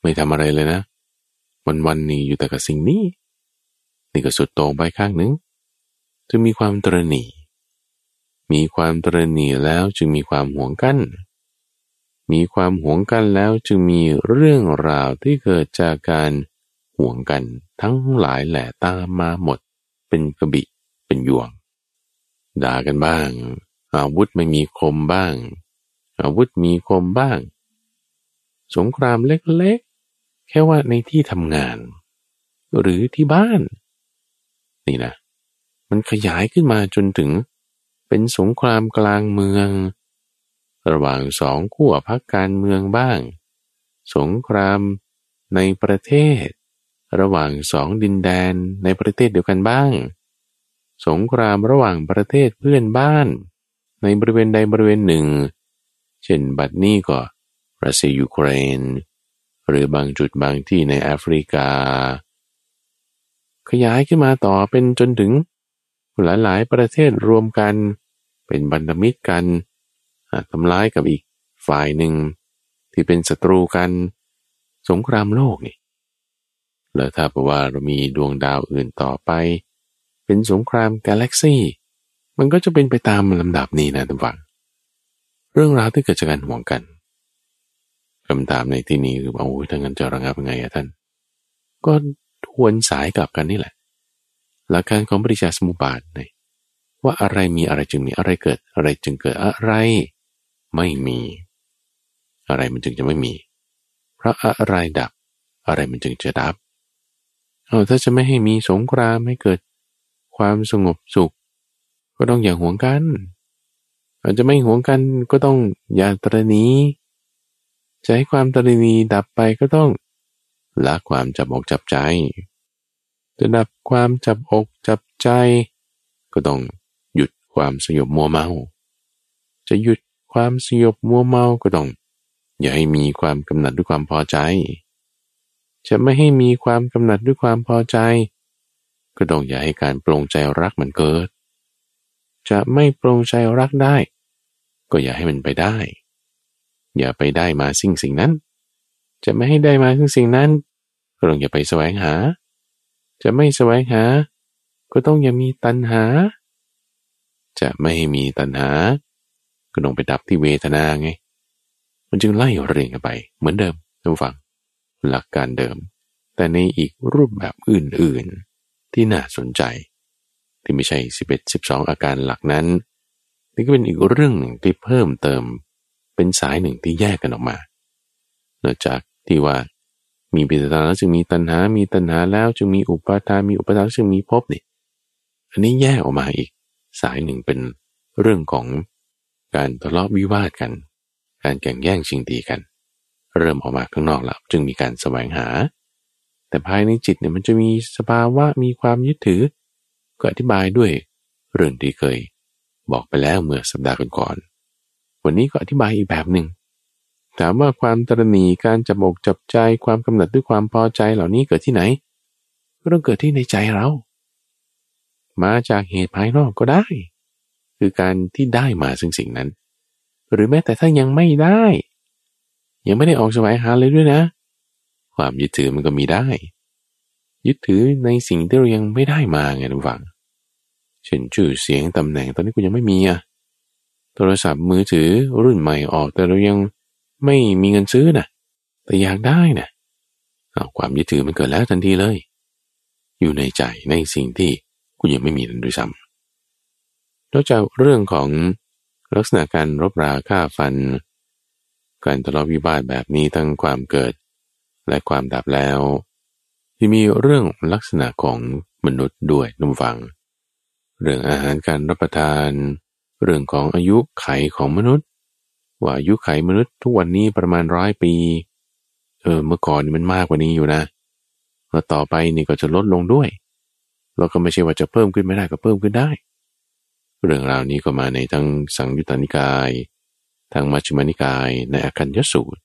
ไม่ทำอะไรเลยนะ วันวันนี้อยู่แต่กับสิ่งนี้ นี่ก็สุดโต่งไปข้างหนึ่งจึงมีความตรณีมีความตรณีแล้วจึงมีความห่วงกัน้น มีความหวงกันแล้วจึงมีเรื่องราวที่เกิดจากการห่วงกันทั้งหลายแหล่ตามมาหมด เป็นกระบิเป็นยวง ด่ากันบ้าง อาวุธไม่มีคมบ้าง อาวุธมีคมบ้าง สงครามเล็กๆ แค่ว่าในที่ทำงาน หรือที่บ้าน นี่นะ มันขยายขึ้นมาจนถึงเป็นสงครามกลางเมือง ระหว่างสองขั้วพักการเมืองบ้าง สงครามในประเทศ ระหว่างสองดินแดนในประเทศเดียวกันบ้าง สงครามระหว่างประเทศเพื่อนบ้าน ในบริเวณใดบริเวณหนึ่ง เช่นบัดนี้ก็รัสเซียยูเครน หรือบางจุดบางที่ในแอฟริกา ขยายขึ้นมาต่อเป็นจนถึงหลายๆประเทศรวมกัน เป็นบันธมิตรกัน ทำร้ายกับอีกฝ่ายหนึ่งที่เป็นศัตรูกัน สงครามโลกนี่แล้วถ้าบอกว่าเรามีดวงดาวอื่นต่อไป เป็นสงครามกาแล็กซี่มันก็จะเป็นไปตามลำดับนี้นะท่านฟังเรื่องราวที่เกิดจากการห่วงกันคำถามในที่นี้คือว่าโอ้ยถ้างั้นจะระงับยังไงอะท่าน ก็ทวนสายกลับกันนี่แหละ หลักการของปริชาสมุปบาทนว่าอะไรมีอะไรจึงมีอะไรเกิดอะไรจึงเกิดอะไร ไม่มี อะไรมันจึงจะไม่มี เพราะอะไรดับ อะไรมันจึงจะดับเอาถ้าจะไม่ให้มีสงครามให้เกิดความสงบสุข ก็ต้องอย่าห่วงกันอาจจะไม่ห่วงกันก็ต้องอย่าตรณีจะให้ความตรณีดับไปก็ต้องละความจับอกจับใจ จะดับความจับอกจับใจ ก็ต้องหยุดความสยบมัวเมา จะหยุด ความสยบมัวเมาก็ต้อง อย่าให้มีความกำหนัดด้วยความพอใจ จะไม่ให้มีความกำหนัดด้วยความพอใจ ก็ต้องอย่าให้การปรงใจรักมันเกิด จะไม่ปรงใจรักได้ ก็อย่าให้มันไปได้ อย่าไปได้มาสิ่งสิ่งนั้น จะไม่ให้ได้มาสิ่งสิ่งนั้น ก็ต้องอย่าไปแสวงหา จะไม่แสวงหา ก็ต้องอย่ามีตัณหา จะไม่ให้มีตัณหา ก็ต้องไปดับที่เวทนาไง มันจึงไล่เรียงกันไป เหมือนเดิมท่านฟัง หลักการเดิม แต่ในอีกรูปแบบอื่นๆ ที่น่าสนใจ ที่ไม่ใช่ 11 12 อาการหลักนั้น นี่ก็เป็นอีกเรื่องหนึ่งที่เพิ่มเติม เป็นสายหนึ่งที่แยกกันออกมานอกจากที่ว่ามีปิตตาแล้วจึงมีตัณหา มีตัณหาแล้วจึงมีอุปาทาน มีอุปาทานจึงมีภพนี่ อันนี้แยกออกมาอีก สายหนึ่งเป็นเรื่องของ การทะเลาะวิวาทกัน การแข่งแย่งชิงดีกัน เริ่มออกมาข้างนอกแล้วจึงมีการแสวงหา แต่ภายในจิตเนี่ยมันจะมีสภาวะมีความยึดถือ ก็อธิบายด้วยเรื่องที่เคย บอกไปแล้วเมื่อสัปดาห์ก่อนๆวันนี้ก็อธิบายอีกแบบหนึ่งถามว่าความตรณีการจับอกจับใจความกำหนัดด้วยความพอใจเหล่านี้เกิดที่ไหน ก็ต้องเกิดที่ในใจเรา มาจากเหตุภายนอกก็ได้ คือการที่ได้มาซึ่งสิ่งนั้น หรือแม้แต่ถ้ายังไม่ได้ ยังไม่ได้ออกสวายหาเลยด้วยนะ ความยึดถือมันก็มีได้ ยึดถือในสิ่งที่เรายังไม่ได้มาไงทุกฝังเช่นชื่อเสียงตำแหน่งตอนนี้กูยังไม่มีอะโทรศัพท์มือถือรุ่นใหม่ออกแต่เรายังไม่มีเงินซื้อนะแต่อยากได้นะเอาความยึดถือมันเกิดแล้วทันทีเลย อยู่ในใจในสิ่งที่คุณยังไม่มีนั้นด้วยซ้ำ นอกจากเรื่องของลักษณะการรบราฆ่าฟัน การทะเลาะวิวาทแบบนี้ทั้งความเกิด และความดับแล้ว ที่มีเรื่องลักษณะของมนุษย์ด้วยนุ่มฟัง เรื่องอาหารการรับประทาน เรื่องของอายุไขของมนุษย์ ว่าอายุไขมนุษย์ทุกวันนี้ประมาณร้อยปี เออเมื่อก่อนมันมากกว่านี้อยู่นะ แล้วต่อไปนี่ก็จะลดลงด้วย เราก็ไม่ใช่ว่าจะเพิ่มขึ้นไม่ได้ก็เพิ่มขึ้นได้ เรื่องราวนี้ก็มาในทั้งสังยุตตานิกายทางมัชฌิมานิกายในอาคัญยสูตร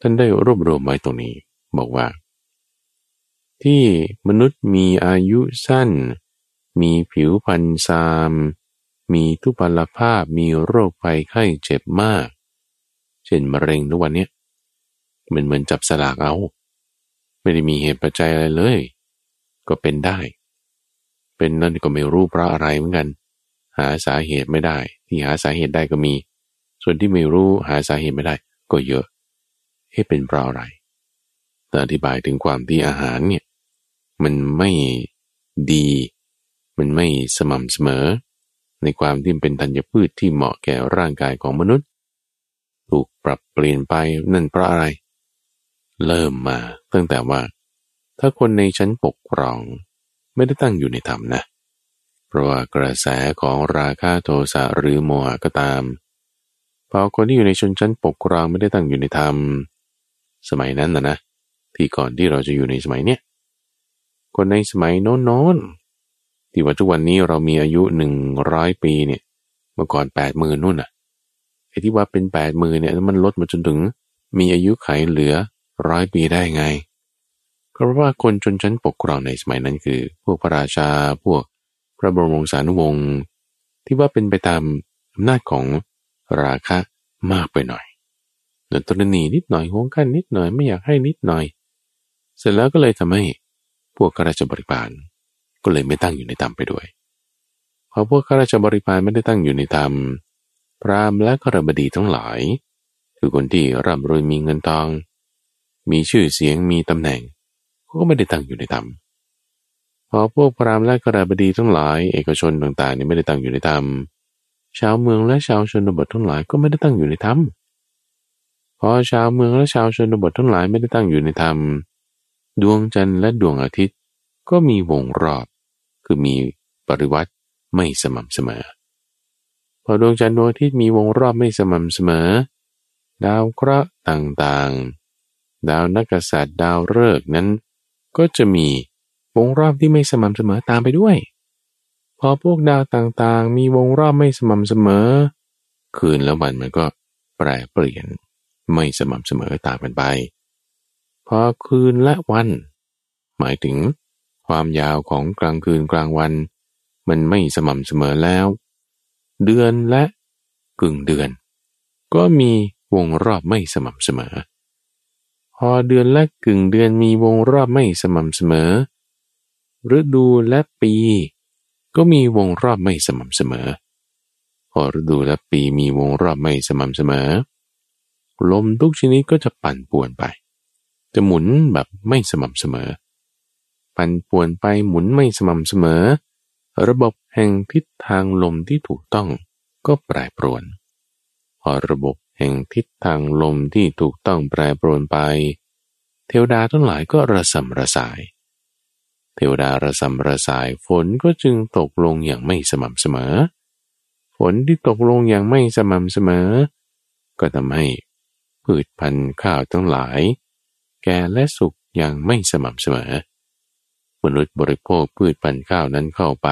ท่านได้รวบรวมไว้ตรงนี้ บอกว่า ที่มนุษย์มีอายุสั้น มีผิวพรรณซาม มีทุพพลภาพมีโรคภัยไข้เจ็บมาก เช่นมะเร็งทุกวันนี้มันเหมือนจับสลากเอา ไม่ได้มีเหตุปัจจัยอะไรเลย ก็เป็นได้ เป็นนั่นก็ไม่รู้เพราะอะไรเหมือนกัน หาสาเหตุไม่ได้ ที่หาสาเหตุได้ก็มี ส่วนที่ไม่รู้หาสาเหตุไม่ได้ ก็เยอะให้เป็นเพราะอะไรแต่อธิบายถึงความที่อาหารเนี่ยมันไม่ดี มันไม่สม่ำเสมอ ในความที่เป็นธัญพืชที่เหมาะแก่ร่างกายของมนุษย์ ถูกปรับเปลี่ยนไปนั่นเพราะอะไร เริ่มมาตั้งแต่ว่า ถ้าคนในชั้นปกครองไม่ได้ตั้งอยู่ในธรรมนะเราะว่ากระแสของราคาโทสะหรือโมหะก็ตามพอคนที่อยู่ในชนชั้นปกครองไม่ได้ตั้งอยู่ในธรรม สมัยนั้นนะนะที่ก่อนที่เราจะอยู่ในสมัยเนี้ยคนในสมัยโน้นที่ว่าทุกวันนี้เรามีอายุหนึ่งร้อยปีเนี่ยเมื่อก่อนแปดหมื่นนู่นอะไอ้ที่ว่าเป็นแปดหมื่นเนี่ยมันลดมาจนถึง มีอายุไขเหลือร้อยปีได้ไง เพราะว่าคนชนชั้นปกครองในสมัยนั้นคือ พวกพระราชาพวก ระบรมวงศานุวงศ์ที่ว่าเป็นไปตามอำนาจของราคะมากไปหน่อยเนือตรนีนิดหน่อยห่วงกันนิดหน่อยไม่อยากให้นิดหน่อย เสร็จแล้วก็เลยทำให้พวกข้าราชบริพารก็เลยไม่ตั้งอยู่ในธรรมไปด้วยพอพวกข้าราชบริพารไม่ได้ตั้งอยู่ในธรรมพราหมณ์และขรบดีทั้งหลาย คือคนที่ร่ำรวยมีเงินทอง มีชื่อเสียงมีตำแหน่งก็ไม่ได้ตั้งอยู่ในธรรม อพวกพราหมณ์และขรบดีทั้งหลาย เอกชนต่างๆนี่ไม่ได้ตั้งอยู่ในธรรม ชาวเมืองและชาวชนบททั้งหลายก็ไม่ได้ตั้งอยู่ในธรรม พอชาวเมืองและชาวชนบททั้งหลายไม่ได้ตั้งอยู่ในธรรม ดวงจันทร์และดวงอาทิตย์ก็มีวงรอบ คือมีปริวัติไม่สม่ำเสมอ พอดวงจันทร์ดวงอาทิตย์มีวงรอบไม่สม่ำเสมอ ดาวเคราะห์ต่างๆ ดาวนักษัตริย์ดาวฤกษ์นั้นก็จะมี วงรอบที่ไม่สม่ำเสมอตามไปด้วย พอพวกดาวต่างๆ มีวงรอบไม่สม่ำเสมอ คืนและวันมันก็แปรเปลี่ยนไม่สม่ำเสมอตามกันไป พอคืนและวัน หมายถึงความยาวของกลางคืนกลางวัน มันไม่สม่ำเสมอแล้ว เดือนและกึ่งเดือน ก็มีวงรอบไม่สม่ำเสมอ พอเดือนและกึ่งเดือนมีวงรอบไม่สม่ำเสมอ ฤดูและปี ก็มีวงรอบไม่สม่ำเสมอ พอฤดูและปีมีวงรอบไม่สม่ำเสมอ ลมทุกชนิดก็จะปั่นป่วนไป จะหมุนแบบไม่สม่ำเสมอ ปั่นป่วนไปหมุนไม่สม่ำเสมอ ระบบแห่งทิศทางลมที่ถูกต้องก็แปรปรวน พอระบบแห่งทิศทางลมที่ถูกต้องแปรปรวนไป เทวดาทั้งหลายก็ระสำระสาย เทวดาระสำระสายฝนก็จึงตกลงอย่างไม่สม่ำเสมอ ฝนที่ตกลงอย่างไม่สม่ำเสมอ ก็ทำให้พืชพันธุ์ข้าวทั้งหลาย แก่และสุกอย่างไม่สม่ำเสมอ มนุษย์บริโภคพืชพันธุ์ข้าวนั้นเข้าไป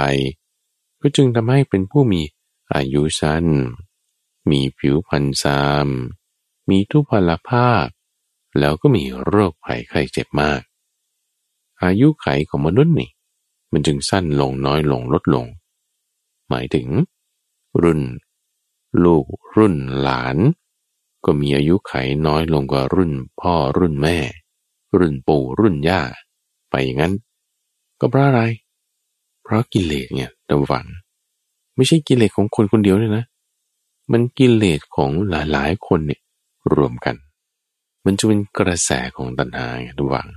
ก็จึงทำให้เป็นผู้มีอายุสั้น มีผิวพรรณซาม มีทุพพลภาพ แล้วก็มีโรคภัยไข้เจ็บมาก อายุไขของมนุษย์นี่ มันจึงสั้นลงน้อยลงลดลง หมายถึง รุ่น ลูกรุ่นหลาน ก็มีอายุไขน้อยลงกว่ารุ่นพ่อรุ่นแม่ รุ่นปู่รุ่นย่า ไปอย่างนั้น ก็เพราะอะไร เพราะกิเลสเนี่ยตะวัง ไม่ใช่กิเลสของคนคนเดียวเลยนะ มันกิเลสของหลายๆคนเนี่ยรวมกัน มันจะเป็นกระแสของตัณหาไงทุกวัง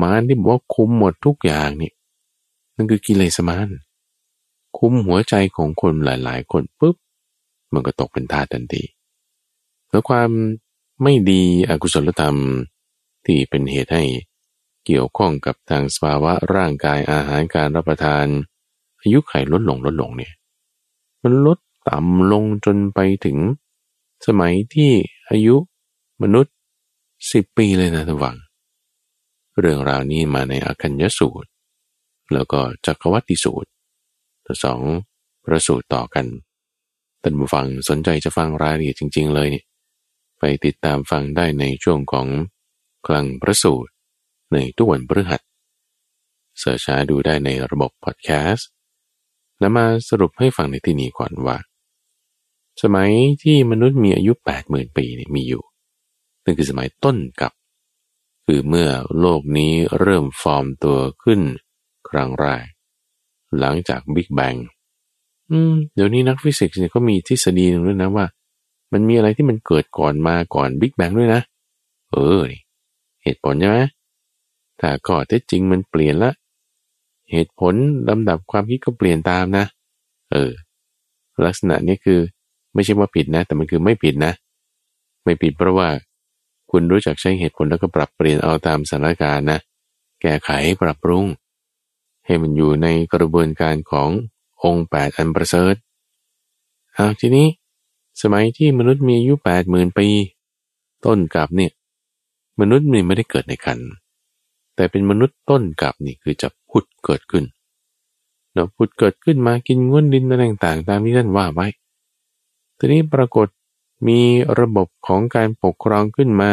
มารที่บอกว่าคุมหมดทุกอย่างนี่นั่นคือกิเลสมารคุมหัวใจของคนหลายๆ คนปุ๊บมันก็ตกเป็นทาทันทีแล้วความไม่ดีอกุศลธรรมที่เป็นเหตุให้เกี่ยวข้องกับทางสภาวะร่างกายอาหารการรับประทาน อายุไขลดลงลดลงเนี่ยมันลดต่ำลงจนไปถึง สมัยที่อายุมนุษย์สิบปีเลยนะทุกฝัง เรื่องราวนี้มาในอาคัญยสูตร แล้วก็จักรวัติสูตรทั้งสองประสูตรต่อกันท่านผู้ฟังสนใจจะฟังรายละเอียดจริง ๆ เลยเนี่ยไปติดตามฟังได้ในช่วงของคลังพระสูตร ในทุกวันพฤหัสเสิร์ชหาดูได้ในระบบพอดแคสต์นำมาสรุปให้ฟังในที่นี้ก่อนว่า สมัยที่มนุษย์มีอายุ 80,000 ปีนี่มีอยู่นั่นคือสมัยต้นกับ คือเมื่อโลกนี้เริ่มฟอร์มตัวขึ้น ครั้งแรก หลังจาก Big Bang อืมเดี๋ยวนี้นักฟิสิกส์เนี่ยก็มีทฤษฎีหนึ่งด้วยนะว่า มันมีอะไรที่มันเกิดก่อนมาก่อน Big Bang ด้วยนะ เออนี่เหตุผลใช่ไหมถ้าข้อเท็จจริงมันเปลี่ยนละ เหตุผลลำดับความคิดก็เปลี่ยนตามนะ เออ ลักษณะนี้คือ ไม่ใช่ว่าผิดนะ แต่มันคือไม่ผิดนะ ไม่ผิดเพราะว่า คุณรู้จักใช้เหตุผลแล้วก็ปรับเปลี่ยนเอาตามสถานการณ์นะ แก้ไขปรับปรุง ให้มันอยู่ในกระบวนการขององค์แปดอันประเสริฐเอาทีนี้ สมัยที่มนุษย์มีอายุแปดหมื่นปี ต้นกับเนี่ย มนุษย์มันไม่ได้เกิดในคันแต่เป็นมนุษย์ต้นกับนี่คือจะพุดเกิดขึ้นเนาะพุดเกิดขึ้นมากินง้วนดินอะไรต่างๆตามที่ท่านว่าไว้ทีนี้ปรากฏ มีระบบของการปกครองขึ้นมา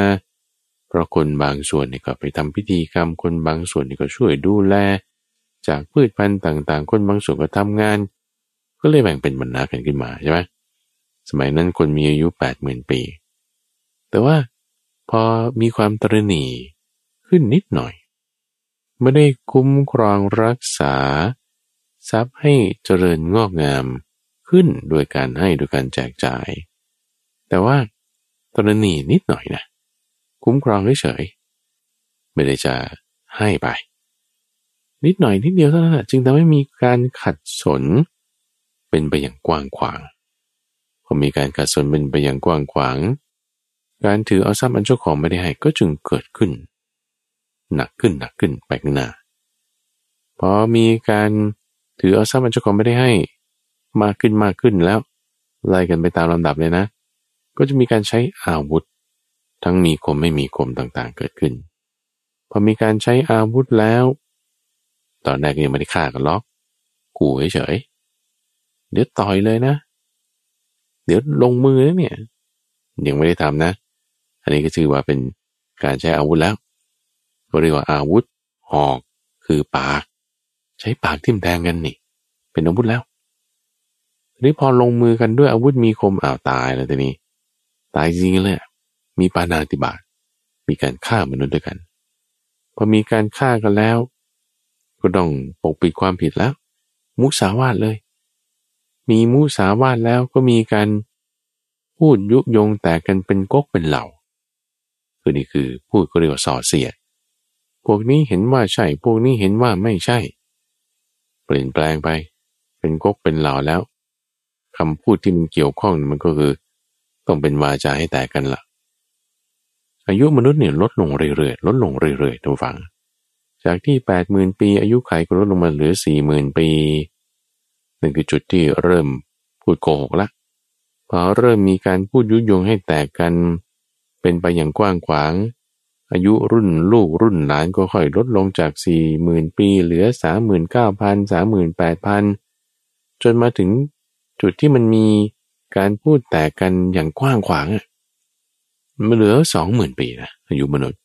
เพราะคนบางส่วนนี่ก็ไปทำพิธีกรรม คนบางส่วนนี่ก็ช่วยดูแล จากพืชพันธุ์ต่างๆ คนบางส่วนก็ทำงาน ก็เลยแบ่งเป็นบรรณากันขึ้นมาใช่ไหมสมัยนั้นคนมีอายุแปดหมื่นปี แต่ว่าพอมีความตรณีขึ้นนิดหน่อย ไม่ได้คุ้มครองรักษา ทรัพย์ให้เจริญงอกงามขึ้นโดยการให้โดยการแจกจ่าย แต่ว่าตรณีนิดหน่อยนะ คุ้มครองเฉยไม่ได้จะให้ไป นิดหน่อยนิดเดียวเท่านั้นจึงทำให้มีการขัดสน เป็นไปอย่างกว้างขวางพอมีการขัดสนเป็นไปอย่างกว้างขวาง การถือเอาทรัพย์อันเจ้าของไม่ได้ให้ก็จึงเกิดขึ้น หนักขึ้นหนักขึ้นไปข้างหน้าพอมีการถือเอาทรัพย์มันเจ้าของไม่ได้ให้ มากขึ้นมากขึ้นแล้วไล่กันไปตามลำดับเลยนะ ก็จะมีการใช้อาวุธ ทั้งมีคมไม่มีคมต่างๆ เกิดขึ้น พอมีการใช้อาวุธแล้ว ตอนแรกยังไม่ได้ฆ่ากันล็อก กูเฉยเดี๋ยวต่อยเลยนะ เดี๋ยวลงมือเนี่ย ยังไม่ได้ทำนะ อันนี้ก็ถือว่าเป็นการใช้อาวุธแล้วเรียกว่าอาวุธหอกคือปาก ใช้ปากทิ่มแทงกันนี่ เป็นอาวุธแล้วทีนี้พอลงมือกันด้วยอาวุธมีคมอ้าวตายแล้วทีนี้ ตายจริงเลยมีปานาติบาตมีการฆ่ามนุษย์ด้วยกันพอมีการฆ่ากันแล้ว ก็ต้องปกปิดความผิดแล้ว มุสาวาทเลย มีมุสาวาทแล้วก็มีการพูดยุยงแต่กันเป็นก๊กเป็นเหล่าคือนี่คือพูดก็เรียกว่าส่อเสียดพวกนี้เห็นว่าใช่ พวกนี้เห็นว่าไม่ใช่ เปลี่ยนแปลงไป เป็นก๊กเป็นเหล่าแล้วคำพูดที่มันเกี่ยวข้องมันก็คือ ต้องเป็นวาจาให้แตกกันละอายุมนุษย์เนี่ยลดลงเรื่อยๆลดลงเรื่อยๆทุกฝัง จากที่แปดหมื่นปี อายุไขก็ลดลงมาเหลือสี่หมื่นปีนั่นคือจุดที่เริ่มพูดโกหกละพอเริ่มมีการพูดยุยงให้แตกกัน เป็นไปอย่างกว้างขวาง อายุรุ่นลูกรุ่นหลานก็ค่อยลดลงจากสี่หมื่นปี เหลือสามหมื่นเก้าพันสามหมื่นแปดพันจนมาถึงจุดที่มันมี การพูดแตกกันอย่างกว้างขวางอะมันเหลือสองหมื่นปีนะอายุมนุษย์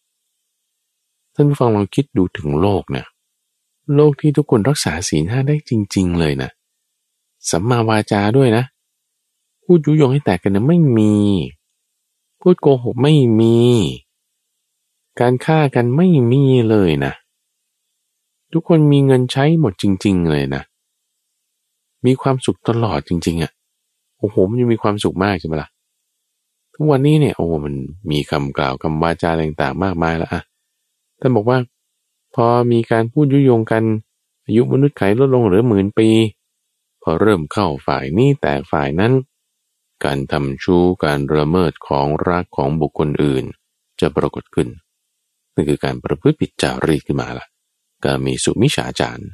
ท่านผู้ฟังลองคิดดูถึงโลกนะโลกที่ทุกคนรักษาศีลห้าได้จริง ๆ เลยนะสัมมาวาจาด้วยนะ พูดยุยงให้แตกกันนะไม่มี พูดโกหกไม่มี การฆ่ากันไม่มีเลยนะทุกคนมีเงินใช้หมดจริง ๆ เลยนะ มีความสุขตลอดจริง ๆอะ่ะ โอ้โหมันยังมีความสุขมากใช่ไหมละ่ะทุกวันนี้เนี่ยโอ้มันมีคำกล่าวคำวาจาต่างๆมากมายแล้วอะท่านบอกว่า พอมีการพูดยุยงกัน อายุมนุษย์ไขลดลงเหลือหมื่นปี พอเริ่มเข้าฝ่ายนี้แต่ฝ่ายนั้น การทำชู้การระเมิดของรักของบุคคลอื่น จะปรากฏขึ้นนั่นคือการประพฤติผิดจารีตขึ้นมาละการมีสุมิฉาจาร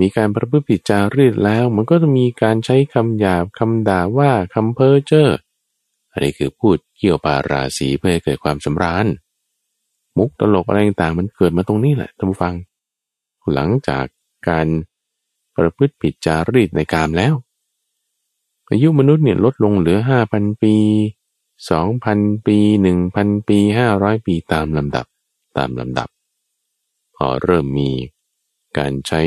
มีการประพฤติผิดจารีตแล้ว มันก็จะมีการใช้คำหยาบคำด่าว่าคำเพ้อเจ้ออันนี้คือพูดเกี่ยวปาราศีเพื่อให้เกิดความสำราญ มุกตลกอะไรต่างๆมันเกิดมาตรงนี้แหละท่านผู้ฟัง หลังจากการประพฤติผิดจารีตในกามแล้ว อายุมนุษย์เนี่ยลดลงเหลือห้าพันปีสองพันปีหนึ่งพันปีห้าร้อยปีตามลำดับตามลำดับ พอเริ่มมีการใช้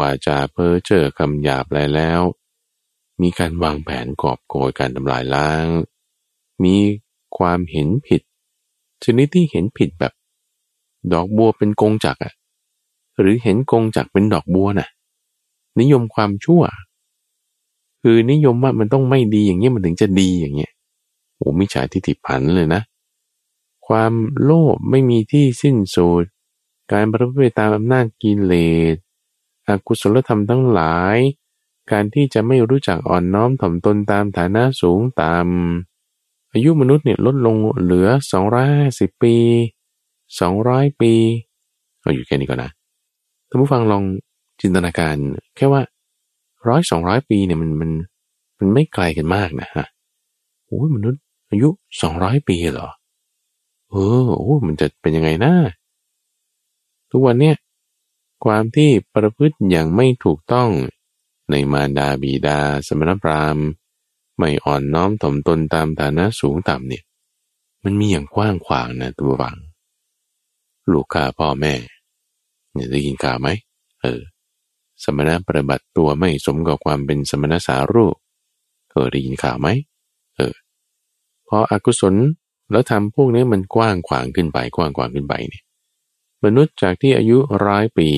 วาจาเพ้อเจ้อคำหยาบอะไรแล้ว มีการวางแผนกอบโกยการทำลายล้าง มีความเห็นผิด ชนิดที่เห็นผิดแบบ ดอกบัวเป็นกงจักอะหรือเห็นกงจักเป็นดอกบัวน่ะ นิยมความชั่ว คือนิยมว่ามันต้องไม่ดีอย่างเงี้ยมันถึงจะดีอย่างเงี้ยโอ้มิจฉาทิฏฐิผันเลยนะ ความโลภไม่มีที่สิ้นสุดการประพฤติตามอำนาจกิเลส อกุศลธรรมทั้งหลาย การที่จะไม่รู้จักอ่อนน้อมถ่อมตนตามฐานะสูงตามอายุมนุษย์เนี่ยลดลงเหลือ 250 ปี 200 ปีเอาอยู่แค่นี้ก่อนนะท่านผู้ฟังลองจินตนาการแค่ว่าร้อยสองร้อยปีเนี่ยมันมันมันไม่ไกลกันมากนะฮะโอ้ยมนุษย์อายุสองร้อยปีเหรอเออโอ้มันจะเป็นยังไงนะทุกวันเนี่ย ความที่ประพฤติอย่างไม่ถูกต้อง ในมารดาบิดา สมณพราหมณ์ ไม่อ่อนน้อมถ่อมตนตามฐานะสูงต่ำเนี่ย มันมีอย่างกว้างขวางนะตัววัง ลูกข้าพ่อแม่เนี่ยได้ยินข่าวไหมเออ สมณะปฏิบัติตัวไม่สมกับความเป็นสมณสารูปเคยได้ยินข่าวไหมเออพออกุศลแล้วทำพวกนี้มันกว้างขวางขึ้นไปกว้างขวางขึ้นไปเนี่ย มนุษย์จากที่อายุร้อยปี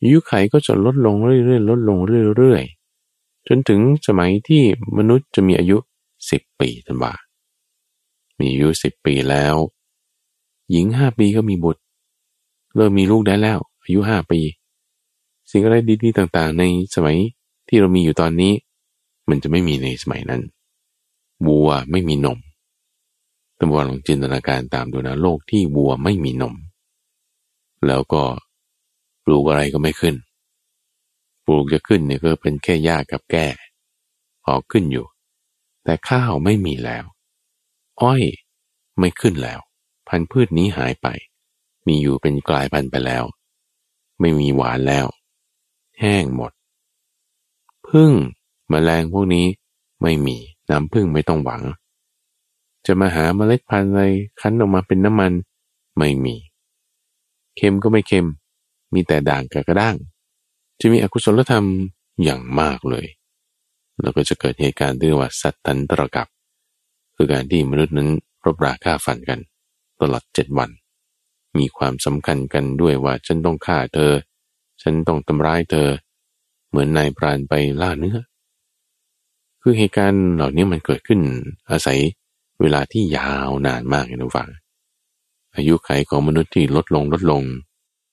อายุไขก็จะลดลงเรื่อยๆลดลงเรื่อยๆจนถึงสมัยที่มนุษย์จะมีอายุสิบปีทันว่ามีอายุสิบปีแล้ว หญิงห้าปีก็มีบุตร เริ่มมีลูกได้แล้ว อายุห้าปี สิ่งอะไรดีๆต่างๆ ในสมัยที่เรามีอยู่ตอนนี้ มันจะไม่มีในสมัยนั้นวัวไม่มีนมตัมวลองจินตนาการตามดูนะโลกที่วัวไม่มีนม แล้วก็ปลูกอะไรก็ไม่ขึ้น ปลูกจะขึ้นเนี่ยก็เป็นแค่หญ้ากับแก่พอขึ้นอยู่ แต่ข้าวไม่มีแล้ว อ้อยไม่ขึ้นแล้ว พันธุ์พืชนี้หายไป มีอยู่เป็นกลายพันธุ์ไปแล้ว ไม่มีหวานแล้ว แห้งหมด พึ่งมแมลงพวกนี้ไม่มีน้ำพึ่งไม่ต้องหวัง จะมาหาเมล็ดพันธุ์อะไรคั้นออกมาเป็นน้ำมันไม่มี เค็มก็ไม่เค็ม มีแต่ด่างกับกระด้าง จะมีอกุศลธรรมอย่างมากเลยแล้วก็จะเกิดเหตุการณ์ที่เรียกว่าสัตตันตรกับ คือการที่มนุษย์นั้นรบราฆ่าฟันกัน ตลอดเจ็ดวัน มีความสำคัญกันด้วยว่าฉันต้องฆ่าเธอ ฉันต้องทำร้ายเธอ เหมือนนายพรานไปล่าเนื้อ คือเหตุการณ์เหล่านี้มันเกิดขึ้นอาศัยเวลาที่ยาวนานมากนะทุกฝัง อายุไขของมนุษย์ที่ลดลงลดลง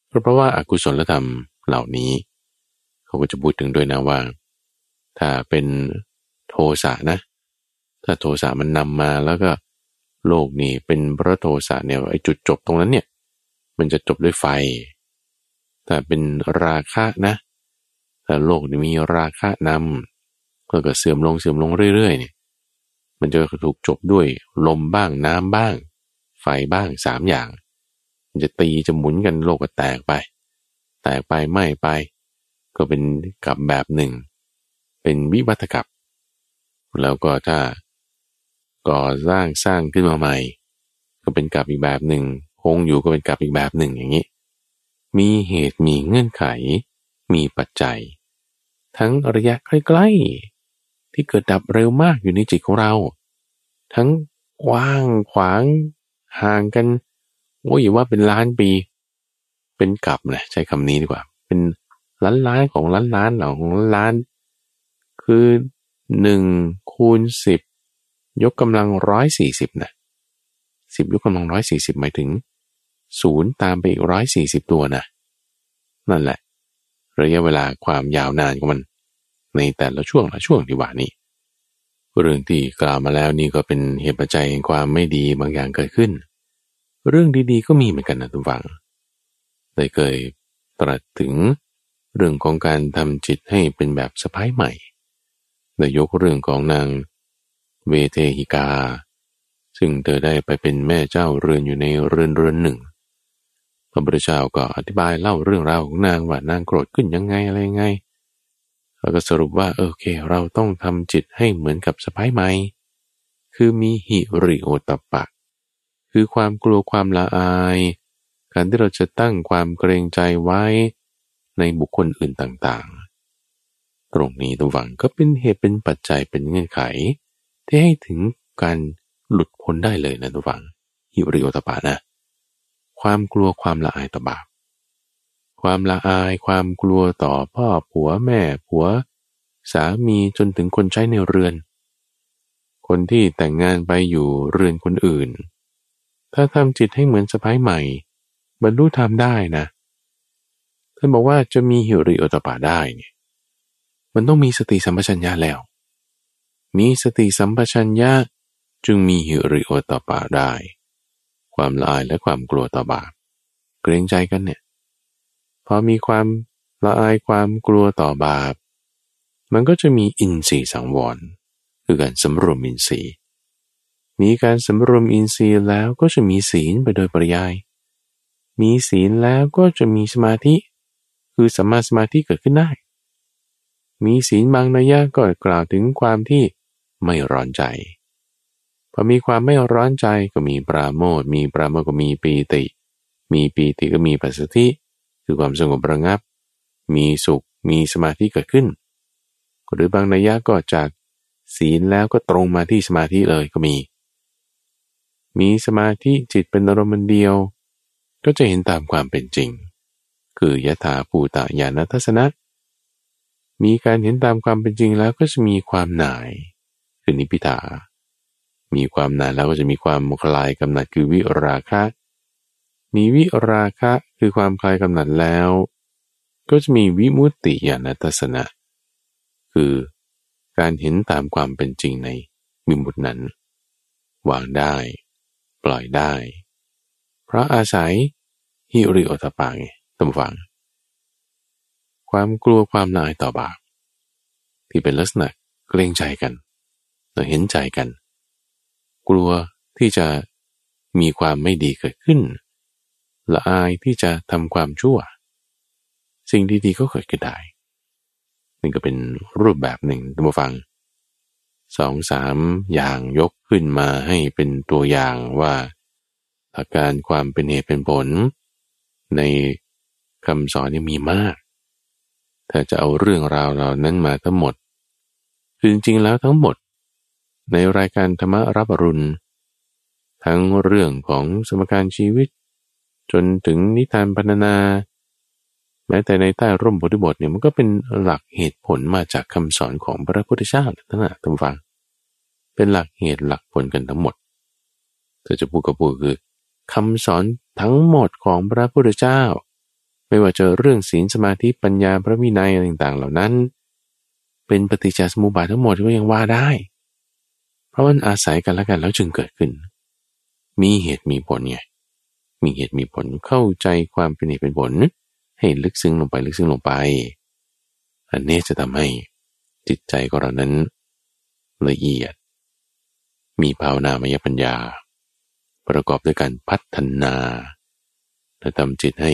เพราะว่าอากุศลธรรมเหล่านี้ เขาก็จะพูดถึงด้วยนะว่า ถ้าเป็นโทสะนะ ถ้าโทสะมันนำมาแล้วก็โลกนี้เป็นพระโทสะเนี่ยไอ้จุดจบตรงนั้นเนี่ย มันจะจบด้วยไฟ แต่เป็นราคะนะถ้าโลกนี้มีราคะนำก็เสื่อมลงเสื่อมลงเรื่อยๆเนี่ยมันจะถูกจบด้วยลมบ้างน้ำบ้าง ไฟบ้างสามอย่าง จะตีจะหมุนกันโลกก็แตกไป แตกไปไหม้ไป ก็เป็นกับแบบหนึ่ง เป็นวิวัฒกับ แล้วก็ถ้าก่อสร้างสร้างขึ้นมาใหม่ ก็เป็นกับอีกแบบหนึ่งคงอยู่ก็เป็นกับอีกแบบหนึ่งอย่างนี้ มีเหตุมีเงื่อนไข มีปัจจัย ทั้งระยะใกล้ๆที่เกิดดับเร็วมากอยู่ในจิตของเรา ทั้งว่างขวาง ห่างกันว่าอย่าว่าเป็นล้านปี เป็นกับนะใช้คำนี้ดีกว่า เป็นล้านล้านของล้านล้านของล้าน คือหนึ่งคูณสิบยกกำลังร้อยสี่สิบนะสิบยกกำลังร้อยสี่สิบหมายถึงศูนย์ตามไปอีกร้อยสี่สิบตัวนะนั่นแหละ ระยะเวลาความยาวนานของมัน ในแต่ละช่วงละช่วงที่ว่านี้ เรื่องที่กล่าวมาแล้วนี่ก็เป็นเหตุปัจจัยแห่งความไม่ดีบางอย่างเกิดขึ้น เรื่องดีๆก็มีเหมือนกันนะทุกฝังได้เคยตรัสถึงเรื่องของการทำจิตให้เป็นแบบสะพ้ายใหม่ได้ยกเรื่องของนางเวเทหิกา ซึ่งเธอได้ไปเป็นแม่เจ้าเรือนอยู่ในเรือนเรือนหนึ่ง พระพุทธเจ้าก็อธิบายเล่าเรื่องราวของนางว่านางโกรธขึ้นยังไงอะไรไง แล้วก็สรุปว่าโอเค เราต้องทำจิตให้เหมือนกับสะพ้ายไหม คือมีหิริโอตปะ คือความกลัวความละอาย การที่เราจะตั้งความเกรงใจไว้ในบุคคลอื่นต่างๆ ตรงนี้ตัวฝังก็เป็นเหตุเป็นปัจจัยเป็นเงื่อนไข ที่ให้ถึงการหลุดพ้นได้เลยนะทุกฝังฮิริโอตปานะ ความกลัวความละอายต่อบาป ความละอาย ความกลัวต่อพ่อผัวแม่ผัว สามีจนถึงคนใช้ในเรือน คนที่แต่งงานไปอยู่เรือนคนอื่น ถ้าทำจิตให้เหมือนสะพ้ายใหม่ บรรลุธรรมได้นะท่านบอกว่าจะมีหิริโอตปาได้เนี่ยมันต้องมีสติสัมปชัญญะแล้ว มีสติสัมปชัญญะจึงมีหิริโอตปาได้ ความละอายและความกลัวต่อบาปเกรงใจกันเนี่ย พอมีความละอายความกลัวต่อบาป มันก็จะมีอินทรีย์สังวร คือการสำรวมอินทรีย์ มีการสำรวมอินทรีย์แล้วก็จะมีศีลไปโดยปริยาย มีศีลแล้วก็จะมีสมาธิ คือสัมมาสมาธิเกิดขึ้นได้ มีศีลบางนัยยะก็กล่าวถึงความที่ไม่ร้อนใจพอมีความไม่ร้อนใจก็มีปราโมทมีปราโมทก็มีปีติ มีปีติก็มีปัสสติ คือความสงบระงับ มีสุขมีสมาธิเกิดขึ้น หรือบางนัยยะก็จากศีลแล้วก็ตรงมาที่สมาธิเลยก็มี มีสมาธิจิตเป็นอารมณ์เดียว ก็จะเห็นตามความเป็นจริง คือยะถาภูตะญาณทัศนะ มีการเห็นตามความเป็นจริงแล้วก็จะมีความหน่าย คือนิพิทามีความหนานแล้วก็จะมีความคลายกำหนัดคือวิราคะ มีวิราคะคือความคลายกำหนัดแล้ว ก็จะมีวิมุตติญาณทัศนะ คือการเห็นตามความเป็นจริงในมิมุตินั้น วางได้ ปล่อยได้ เพราะอาศัยฮิริโอตปาไงตำฟัง ความกลัวความนายต่อบาปที่เป็นลักษณะเกรงใจกันเราเห็นใจกัน กลัวที่จะมีความไม่ดีเกิดขึ้น ละอายที่จะทำความชั่ว สิ่งดีๆก็เกิดขึ้นได้นี่ก็เป็นรูปแบบหนึ่งตัมฟังสองสามอย่างยกขึ้นมาให้เป็นตัวอย่างว่าอาการความเป็นเหตุเป็นผล ในคำสอนนี่มีมาก ถ้าจะเอาเรื่องราวเหล่านั้นมาทั้งหมดคือจริงๆแล้วทั้งหมด ในรายการธรรมรับรุณ ทั้งเรื่องของสมการชีวิต จนถึงนิทานพรรณนา แม้แต่ในใต้ร่มบทบทเนี่ยมันก็เป็นหลักเหตุผลมาจากคำสอนของพระพุทธเจ้าทั้งนั้นท่านฟัง เป็นหลักเหตุหลักผลกันทั้งหมดถ้าจะพูดก็พูดคือคำสอนทั้งหมดของพระพุทธเจ้า ไม่ว่าจะเรื่องศีลสมาธิปัญญาพระวินัยอะไรต่างๆ เหล่านั้น เป็นปฏิจจสมุปบาททั้งหมดก็ยังว่าได้ เพราะมันอาศัยกันและกันแล้วจึงเกิดขึ้น มีเหตุมีผลไง มีเหตุมีผลเข้าใจความเป็นเหตุเป็นผล ให้ลึกซึ้งลงไปลึกซึ้งลงไป อันนี้จะทำให้จิตใจของเรานั้น ละเอียด มีภาวนามยปัญญา ประกอบด้วยการพัฒนาและทำจิตให้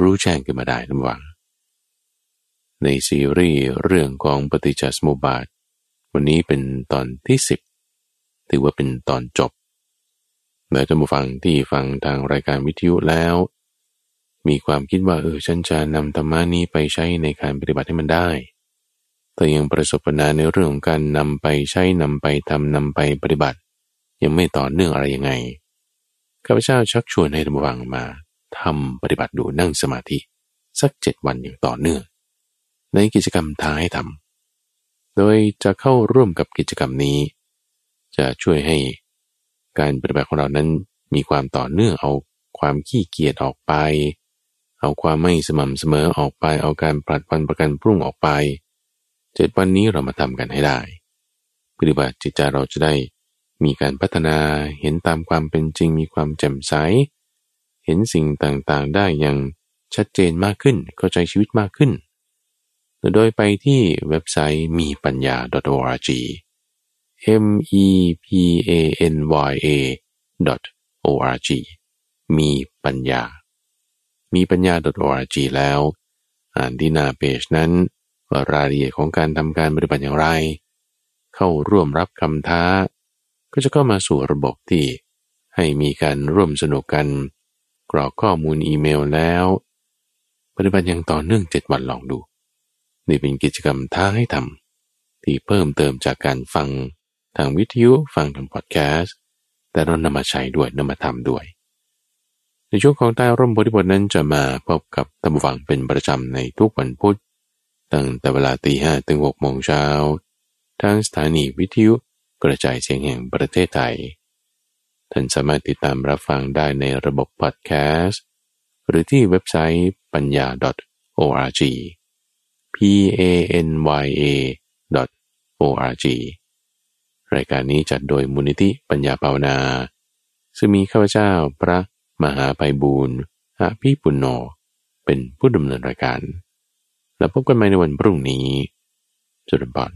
รู้แจ้งขึ้นมาได้ทั้งวัง ในซีรีส์เรื่องของปฏิจจสมุปบาท วันนี้เป็นตอนที่สิบถือว่าเป็นตอนจบ แล้ท่านผู้ฟังที่ฟังทางรายการวิทยุแล้ว มีความคิดว่าเออฉันจะนำธรรมานี้ไปใช้ในการปฏิบัติให้มันได้ แต่ยังประสบปัญหาในเรื่องของการนำไปใช้นำไปทำนำไปปฏิบัติ ยังไม่ต่อเนื่องอะไรยังไงข้าพเจ้าชักชวนให้ท่านผู้ฟังมาทำปฏิบัติดูนั่งสมาธิ สักเจ็ดวันอย่างต่อเนื่อง ในกิจกรรมท้ายทำโดยจะเข้าร่วมกับกิจกรรมนี้ จะช่วยให้ การปฏิบัติของเรานั้นมีความต่อเนื่องเอาความขี้เกียจออกไป เอาความไม่สม่ำเสมอออกไป เอาการปลัดวันประกันพรุ่งออกไปเจ็ดวันนี้เรามาทำกันให้ได้ ปฏิบัติจิตใจเราจะได้มีการพัฒนาเห็นตามความเป็นจริงมีความแจ่มใส เห็นสิ่งต่างๆได้อย่างชัดเจนมากขึ้นเข้าใจชีวิตมากขึ้น โดยไปที่เว็บไซต์มีปัญญา .org m e p a n y a o r g มีปัญญา มีปัญญา .org แล้ว อ่านที่หน้าเพจนั้นว่ารายละเอียดของการทำการปฏิบัติอย่างไร เข้าร่วมรับคำท้า ก็จะเข้ามาสู่ระบบที่ให้มีการร่วมสนุกกัน กรอกข้อมูลอีเมลแล้ว ปฏิบัติอย่างต่อเนื่องเจ็ดวันลองดู นี่เป็นกิจกรรมท้าให้ทำที่เพิ่มเติมจากการฟัง ทางวิทยุฟังทางพอดแคสต์แต่เรานำมาใช้ด้วยนำมาทำด้วย ในช่วงของใต้ร่มบทบทนั้นจะมาพบกับตำฟังเป็นประจำในทุกวันพุธตั้งแต่เวลาตีห้ถึงหกโมงเช้าทางสถานีวิทยุกระจายเสียงแห่งประเทศไทย ท่านสามารถติดตามรับฟังได้ในระบบพอดแคสต์หรือที่เว็บไซต์ปัญญา .org p a n y a .org รายการนี้จัดโดยมูลนิธิปัญญาภาวนา ซึ่งมีข้าพเจ้าพระมหาไพบูรณ์อาภีปุณโญเป็นผู้ดำเนินรายการ แล้วพบกันใหม่ในวันพรุ่งนี้จุดบอน